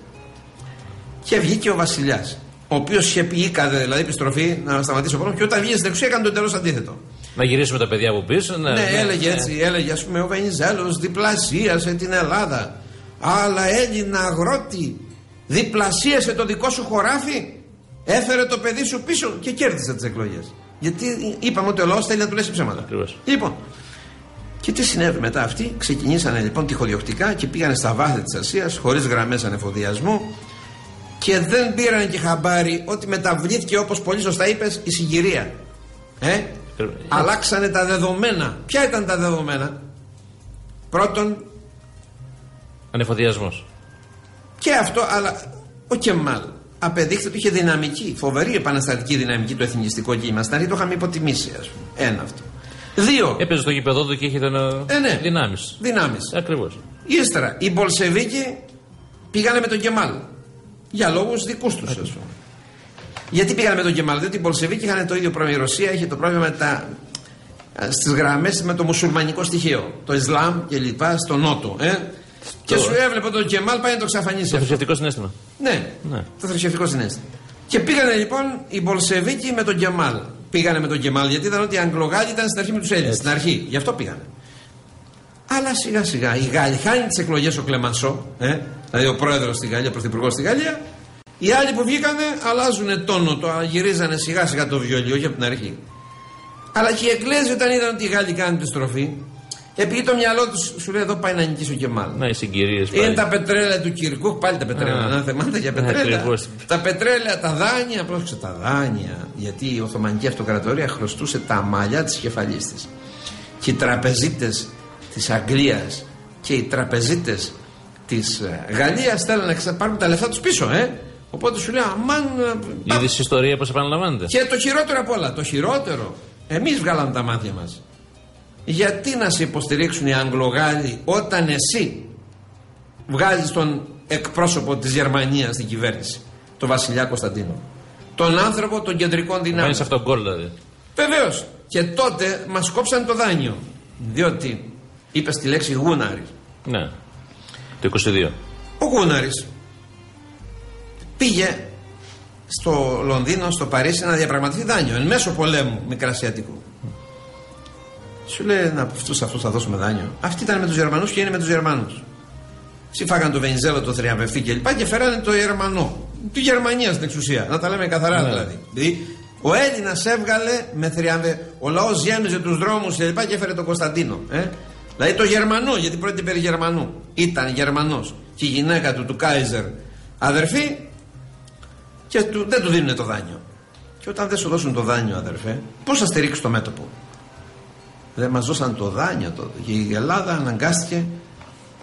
Και βγήκε ο βασιλιάς. Ο οποίος είχε πει ήκαδε, δηλαδή επιστροφή, να σταματήσει ο πόλεμο. Και όταν βγήκε στην εξουσία έκανε το εντελώ αντίθετο. Να γυρίσουμε τα παιδιά από πίσω. Ναι, ναι, έλεγε έτσι. Ναι. Έλεγε, ας πούμε, ο Βενιζέλος διπλασίασε την Ελλάδα. Αλλά Έλληνα αγρότη διπλασίασε το δικό σου χωράφι. Έφερε το παιδί σου πίσω και κέρδισε τις εκλογές. Γιατί είπαμε ότι ο λαός θέλει να του λέσει ψέματα. Ακριβώς. Λοιπόν, και τι συνέβη μετά αυτοί. Ξεκινήσανε λοιπόν τυχοδιοκτικά και πήγανε στα βάθη της Ασίας χωρίς γραμμές ανεφοδιασμού και δεν πήραν και χαμπάρι ότι μεταβλήθηκε όπως πολύ σωστά είπες η συγκυρία. Ε; Αλλάξανε τα δεδομένα. Ποια ήταν τα δεδομένα, Πρώτον. Ανεφοδιασμός. Και αυτό, αλλά ο Κεμάλ απεδείχθηκε ότι είχε δυναμική, φοβερή επαναστατική δυναμική το εθνιστικό κύμα. Στην το είχαμε υποτιμήσει, ας πούμε. Ένα αυτό. Δύο. Έπαιζε στο γήπεδο του και είχε ε, ναι. δυνάμεις. Δυνάμεις. Ακριβώς. Ύστερα, οι Μπολσεβίκοι πήγανε με τον Κεμάλ. Για λόγους δικούς τους, ας πούμε. Γιατί πήγανε με τον Κεμάλ, διότι οι Μπολσεβίκοι είχαν το ίδιο πρόβλημα. Η Ρωσία είχε το πρόβλημα με τα στις γραμμές με το μουσουλμανικό στοιχείο. Το Ισλάμ και λοιπά στο Νότο. Ε; Και σου έβλεπε τον Κεμάλ πάει να το ξαφανίσει. Το θρησκευτικό συνέστημα. Ναι, ναι, το θρησκευτικό συνέστημα. Και πήγανε λοιπόν οι Μπολσεβίκοι με τον Κεμάλ. Πήγανε με τον Κεμάλ γιατί είδαν ότι οι Αγγλογάλοι ήταν στην αρχή με τους Έλληνες. Στην αρχή, γι' αυτό πήγανε. Αλλά σιγά σιγά οι Γάλλοι χάνει τις εκλογές ο Κλεμανσό, ε, δηλαδή ο πρόεδρος στη Γαλλία, πρωθυπουργός στη Γαλλία. Οι άλλοι που βγήκανε αλλάζουν τόνο, το γυρίζανε σιγά σιγά το βιολί, όχι από την αρχή. Αλλά και οι Εγγλέζοι όταν είδαν ότι οι Γάλλοι κάνουν τη στροφή, επειδή το μυαλό τους σου λέει εδώ πάει να νικήσει ο Κεμάλ. Να, οι συγκυρίες. Είναι τα πετρέλαια του Κυρκούχ, πάλι τα πετρέλαια. Να θυμάται για πετρέλαια. τα πετρέλαια, τα δάνεια, πρόσεξε τα δάνεια. Γιατί η Οθωμανική Αυτοκρατορία χρωστούσε τα μαλλιά της κεφαλή τη. Και οι τραπεζίτες της Αγγλίας και οι τραπεζίτες της ε, Γαλλίας θέλουν να πάρουν τα λεφτά τους πίσω, ε. Οπότε σου λέει, αμάν. Ε, Είδε ιστορία πώς επαναλαμβάνεται. Και το χειρότερο απ' όλα, το χειρότερο, εμείς βγάλαμε τα μάτια μας. Γιατί να σε υποστηρίξουν οι Αγγλογάλοι όταν εσύ βγάζεις τον εκπρόσωπο της Γερμανίας στην κυβέρνηση, τον Βασιλιά Κωνσταντίνο. Τον άνθρωπο των κεντρικών δυνάμεων. Κάνει αυτόν γκολ δηλαδή. Βεβαίως. Και τότε μας κόψαν το δάνειο. Διότι είπες τη λέξη Γούναρης. Ναι. Το 22. Ο Γούναρης πήγε στο Λονδίνο, στο Παρίσι να διαπραγματευτεί δάνειο εν μέσω πολέμου Μικρασιατικού. Σου λέει να αυτούς αυτούς θα δώσουμε δάνειο. Αυτοί ήταν με τους Γερμανούς και είναι με τους Γερμανού. Συμφάγαν το Βενιζέλο, το θριαμβευτή κλπ. Και, και φέρανε το Γερμανό. Τη Γερμανία στην εξουσία. Να τα λέμε καθαρά ναι. δηλαδή. Δηλαδή ο Έλληνας έβγαλε με θριαμβε. Ο λαός γέμιζε τους δρόμους κλπ. Και, και έφερε τον Κωνσταντίνο. Ε; Δηλαδή το Γερμανό, γιατί πρόκειται περί Γερμανού. Ήταν Γερμανός. Και η γυναίκα του, του Κάιζερ, αδερφή, και του, δεν του δίνουν το δάνειο. Και όταν δεν σου δώσουν το δάνειο, αδερφέ, πώς θα στηρίξεις το μέτωπο; Δεν μας δώσαν το δάνειο τότε. Και η Ελλάδα αναγκάστηκε,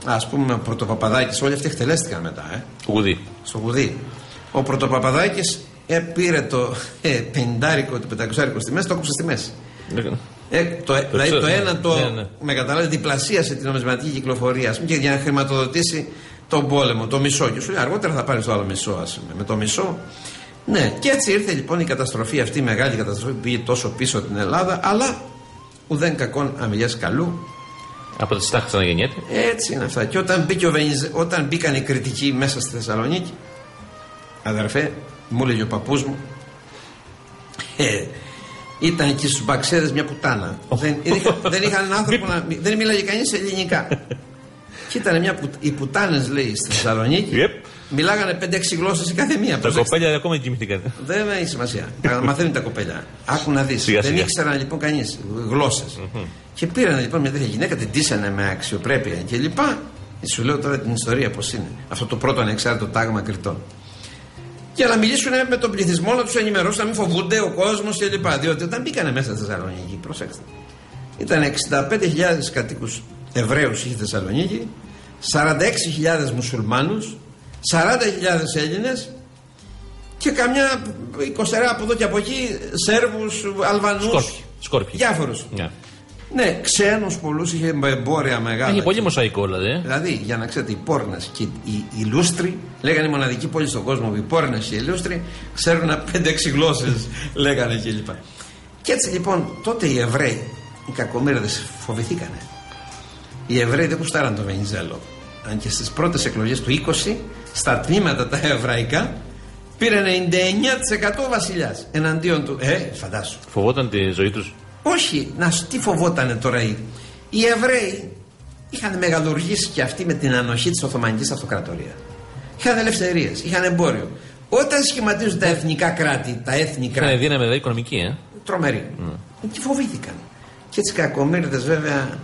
ας πούμε, ο Πρωτοπαπαδάκης, όλοι αυτοί εκτελέστηκαν μετά. Ε. Γουδί. Στο Γουδί. Ο Πρωτοπαπαδάκης ε, πήρε το ε, πεντάρικο, το πεντακοσάρικο στη μέση, το έκοψε στη μέση. Ε, το, το δηλαδή το ένα το ναι, ναι. με καταλάβει διπλασίασε την νομισματική κυκλοφορία πούμε, και για να χρηματοδοτήσει τον πόλεμο, το μισό. Και σου λέει αργότερα θα πάρει το άλλο μισό, ας πούμε. Με το μισό. Ναι, και έτσι ήρθε λοιπόν η καταστροφή αυτή, η μεγάλη καταστροφή που πήγε τόσο πίσω την Ελλάδα, αλλά ουδέν κακόν αμυγέ καλού. Από τη στάχτη γεννιέται. Έτσι είναι αυτά. Και όταν, μπήκε ο Βενιζ... όταν μπήκαν οι κριτικοί μέσα στη Θεσσαλονίκη, αδερφέ, μου έλεγε ο παππούς μου, ε, ήταν εκεί στους μπαξέδες μια πουτάνα. δεν, είχα, δεν είχαν άνθρωπο να. Δεν μίλαγε κανείς ελληνικά. και ήταν μια που, οι πουτάνες, λέει, στη Θεσσαλονίκη. Yep. Μιλάγανε 5-6 γλώσσες η κάθε μία. Τα κοπέλια ακόμα κοιμηθήκαν. Δεν έχει σημασία. Μαθαίνουν τα κοπέλια. Άκου να δεις. Δεν ήξεραν λοιπόν κανείς γλώσσες. Και πήραν λοιπόν μια τέτοια γυναίκα, την τίσανε με αξιοπρέπεια και λοιπά. Σου λέω τώρα την ιστορία πώς είναι. Αυτό το πρώτο ανεξάρτητο τάγμα κριτών. για να μιλήσουν με τον πληθυσμό, να τους ενημερώσουν, να μην φοβούνται ο κόσμος κλπ. Διότι όταν μπήκανε μέσα στη Θεσσαλονίκη, προσέξτε, ήταν 65.000 κατοίκους Εβραίους είχε η Θεσσαλονίκη, 46.000 μουσουλμάνους, 40.000 Έλληνες και καμιά 20 από εδώ και από εκεί Σέρβους, Αλβανούς. Σκόρπιοι. Διάφορους. Ναι. Ναι, ξένους πολλούς είχε εμπόρια μεγάλα. Έχει πολύ μοσαϊκό δηλαδή. ε. Δηλαδή, για να ξέρετε, οι Πόρνες και οι, οι Λούστροι, λέγανε η μοναδική πόλη στον κόσμο που οι Πόρνες και οι Λούστροι ξέρουν 5-6 γλώσσες, λέγανε κλπ. Και έτσι λοιπόν, τότε οι Εβραίοι, οι κακομίρδε, φοβηθήκανε. Οι Εβραίοι δεν κουστάραν τον Βενιζέλο. Αν και στις πρώτες εκλογές του 20, στα τμήματα τα εβραϊκά, πήρε 99% βασιλιάς εναντίον του. Ε, φαντάσου. Φοβόταν τη ζωή τους; Όχι, να σου τι φοβότανε τώρα οι, οι Εβραίοι; Είχαν μεγαλουργήσει και αυτοί με την ανοχή της Οθωμανικής Αυτοκρατορία. Είχαν ελευθερίες, είχαν εμπόριο. Όταν σχηματίζουν τα εθνικά κράτη, τα έθνη Είχαν κράτη, δύναμη δηλαδή οικονομική, ε. τρομεροί. Και φοβήθηκαν. Και έτσι οι κακομίρδε βέβαια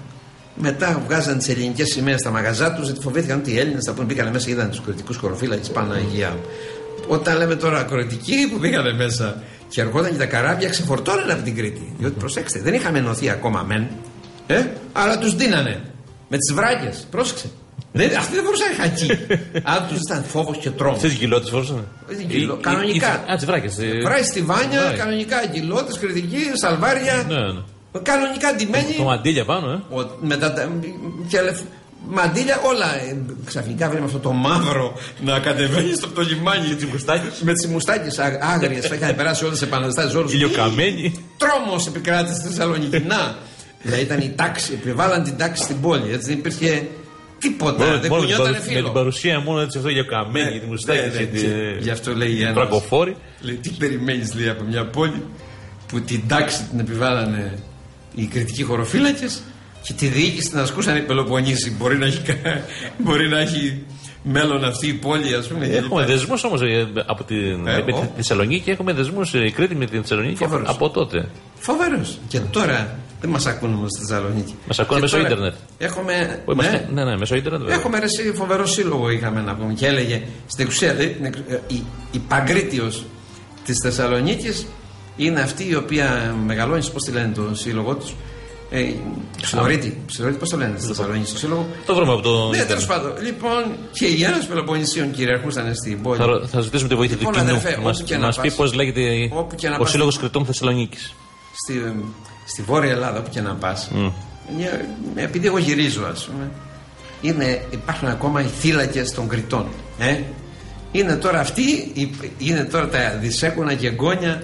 μετά βγάζαν τις ελληνικές σημαίες στα μαγαζά τους, γιατί φοβήθηκαν ότι οι Έλληνες θα πούνε μπήκαν μέσα, είδαν τους κριτικού χωροφύλακε Παναγία. Όταν λέμε τώρα κριτικοί που πήγανε μέσα και ερχόταν και τα καράβια ξεφορτώνανε από την Κρήτη. Διότι προσέξτε, δεν είχαμε ενωθεί ακόμα μεν, ε, αλλά τους δίνανε. Με τις βράγε. Πρόσεξε. Δεν, αυτοί δεν μπορούσαν να χακί. Αν τους ήταν φόβος και τρόμος. Αυτέ τι γυλότε φορούσαν. Όχι γυλό- κανονικά. Α, τις βράκε. Βράει στη βάνια, Βράει. κανονικά γκυλότε, κριτική, σαλβάρια. Ναι, ναι. Κανονικά ντυμένοι. Το μαντίλια πάνω, ε. Ο- μετά τα, και λεφ- μαντίλια όλα. Ε, ξαφνικά βλέπουμε αυτό το μαύρο να κατεβαίνει στο το λιμάνι. Με τις μουστάκες. Με τις μουστάκες άγριες. Είχαν περάσει όλες τι επαναστάσει όλου. Ηλιοκαμένοι. Τρόμος επικράτησε στη Θεσσαλονίκη. Να! Δηλαδή ήταν η τάξη, επιβάλλαν την τάξη στην πόλη. Έτσι δεν υπήρχε τίποτα. Μόνο- δεν μόνο με την κουνιόταν παρουσία- Με την φίλο. παρουσία μόνο έτσι αυτό ηλιοκαμένοι, τη μουστάκια Ναι, και ναι, τη. και Γι' αυτό λέει ένα. Φραγκοφόρη. Λέει, τι περιμένεις, λέει, από μια πόλη που την τάξη την επιβάλλανε οι κριτικοί χωροφύλακες και τη διοίκηση την ασκούσαν οι Πελοποννήσοι. Μπορεί να έχει, κα- μπορεί να έχει μέλλον αυτή η πόλη, ας πούμε. Έχουμε κλπ. δεσμούς όμως από την Ε, με της εγώ. Θεσσαλονίκη. Έχουμε δεσμούς η Κρήτη με την Θεσσαλονίκη Φοβερός. από τότε. Φοβερός. Και τώρα δεν μας ακούνε όμως στη Θεσσαλονίκη. Μας ακούνε Και μέσω τώρα ίντερνετ. Έχουμε. Όχι, ναι, μας- Ναι, ναι, μέσω ίντερνετ βέβαια. Έχουμε ρε, εσύ, φοβερό σύλλογο είχαμε να πούμε και έλεγε στην εξουσία λέει, την εξ- ε, η, η Παγκρίτιος της Θεσσαλονίκης είναι αυτή η οποία μεγαλώνεις πώς τη λένε το σύλλογό τους; Ε, Ψιλορίτη, Ψιλορίτη πώς το λένε στη Θεσσαλονίκη στο σύλλογο; Το βρούμε από το. ναι ίντερνετ. τέλος πάντων λοιπόν και οι Ένωση Πελοποννησίων κυριαρχούσαν στην πόλη Θα, ρω- θα ζητήσουμε τη βοήθεια Λοιπόν, του κοινού. αδερφέ, να μας, όπου και να μας πει πας. πώς λέγεται Όπου και να ο πας. Σύλλογος Κρητών Θεσσαλονίκης. στη, στη Βόρεια Ελλάδα όπου και να πας μια- επειδή εγώ γυρίζω ας πούμε είναι, υπάρχουν ακόμα οι θύλακες των Κρητών ε; είναι τώρα αυτοί οι- είναι τώρα τα δισέκουνα και εγγόνια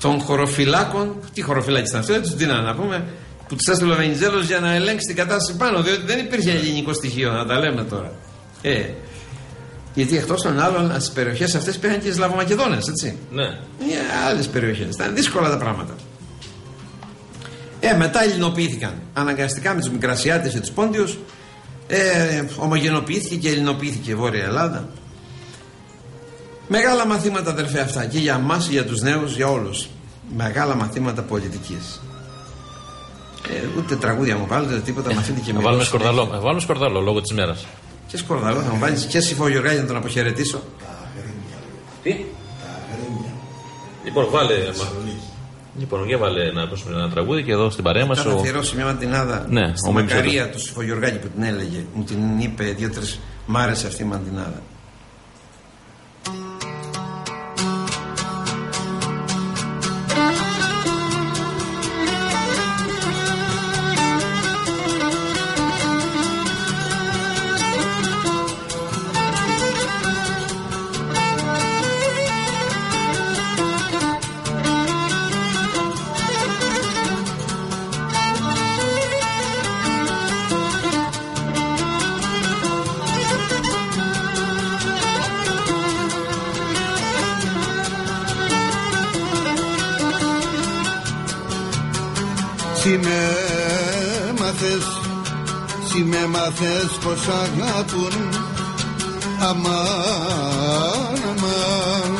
των χωροφυλάκων τι χωροφυλάκες ήταν αυτό δεν τους δίνανε να πούμε που τους έστειλε ο Βενιζέλος για να ελέγξει την κατάσταση πάνω διότι δεν υπήρχε ελληνικό στοιχείο να τα λέμε τώρα ε, γιατί εκτός των άλλων στις περιοχές αυτές πήγαν και οι Σλαβομακεδόνες έτσι Ναι. για άλλες περιοχές. Ήταν δύσκολα τα πράγματα. Ε, μετά ελληνοποιήθηκαν. Αναγκαστικά με τους Μικρασιάτες και τους Πόντιους. Ε, ομογενοποιήθηκε και ελληνοποιήθηκε η Βόρεια Ελλάδα. Μεγάλα μαθήματα αδερφέ αυτά και για εμά, για τους νέους, για όλους. Μεγάλα μαθήματα πολιτικής. Ε, ούτε τραγούδια μου βάλετε, ούτε τίποτα. Μα αφήνετε και Να με βάλουμε δώσει. σκορδαλό. Να βάλουμε σκορδαλό λόγω της μέρας. Και σκορδαλό θα μου βάλεις και Σιφό Γιωργάκη να τον αποχαιρετήσω. Τι; Λοιπόν, βάλε. Λοιπόν, για βάλε ένα, ακούσουμε ένα τραγούδι και εδώ στην παρέα μας. Θα αφιερώσει μια μαντινάδα Ναι, στη ο Μίμης Μακαρία του Σιφογιοργάκη που την έλεγε. Μου την είπε δύο-τρεις. Μ' άρεσε αυτή η μαντινάδα. Πως αγάπουν Αμάν, αμάν.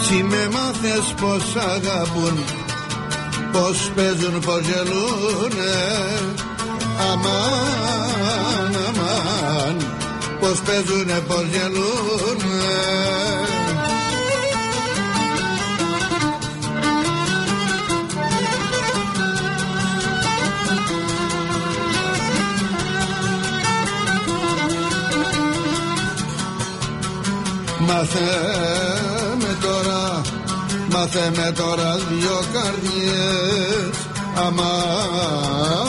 Τσι με μάθες πως αγαπούν Πως παίζουν πως γελούνε. Αμάν, αμάν Πως παίζουνε πως γελούνε. Μάθε με τώρα, μάθε με τώρα δυο καρδιές. Αμάν,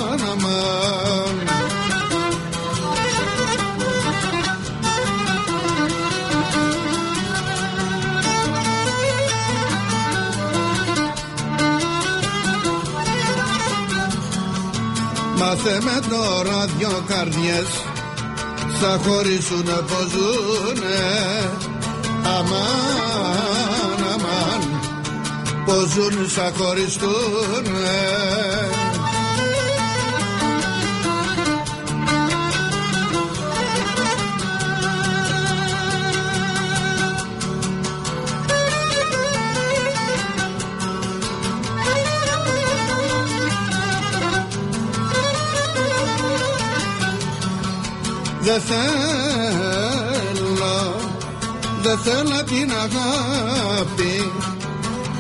Μάθε με τώρα δυο καρδιές θα χωρίσουνε πως ζουνε αμάν αμάν πως ζουν θα χωριστούνε Δεν θέλω, δεν θέλω την αγάπη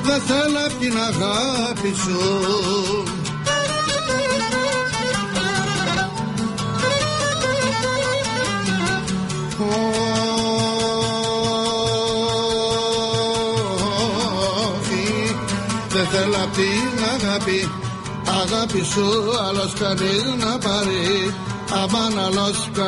Δεν θέλω την αγάπη σου. Όχι, δεν θέλω την αγάπη Αγάπη σου άλλος κανείς να πάρει. Αμάν άλλος κανείς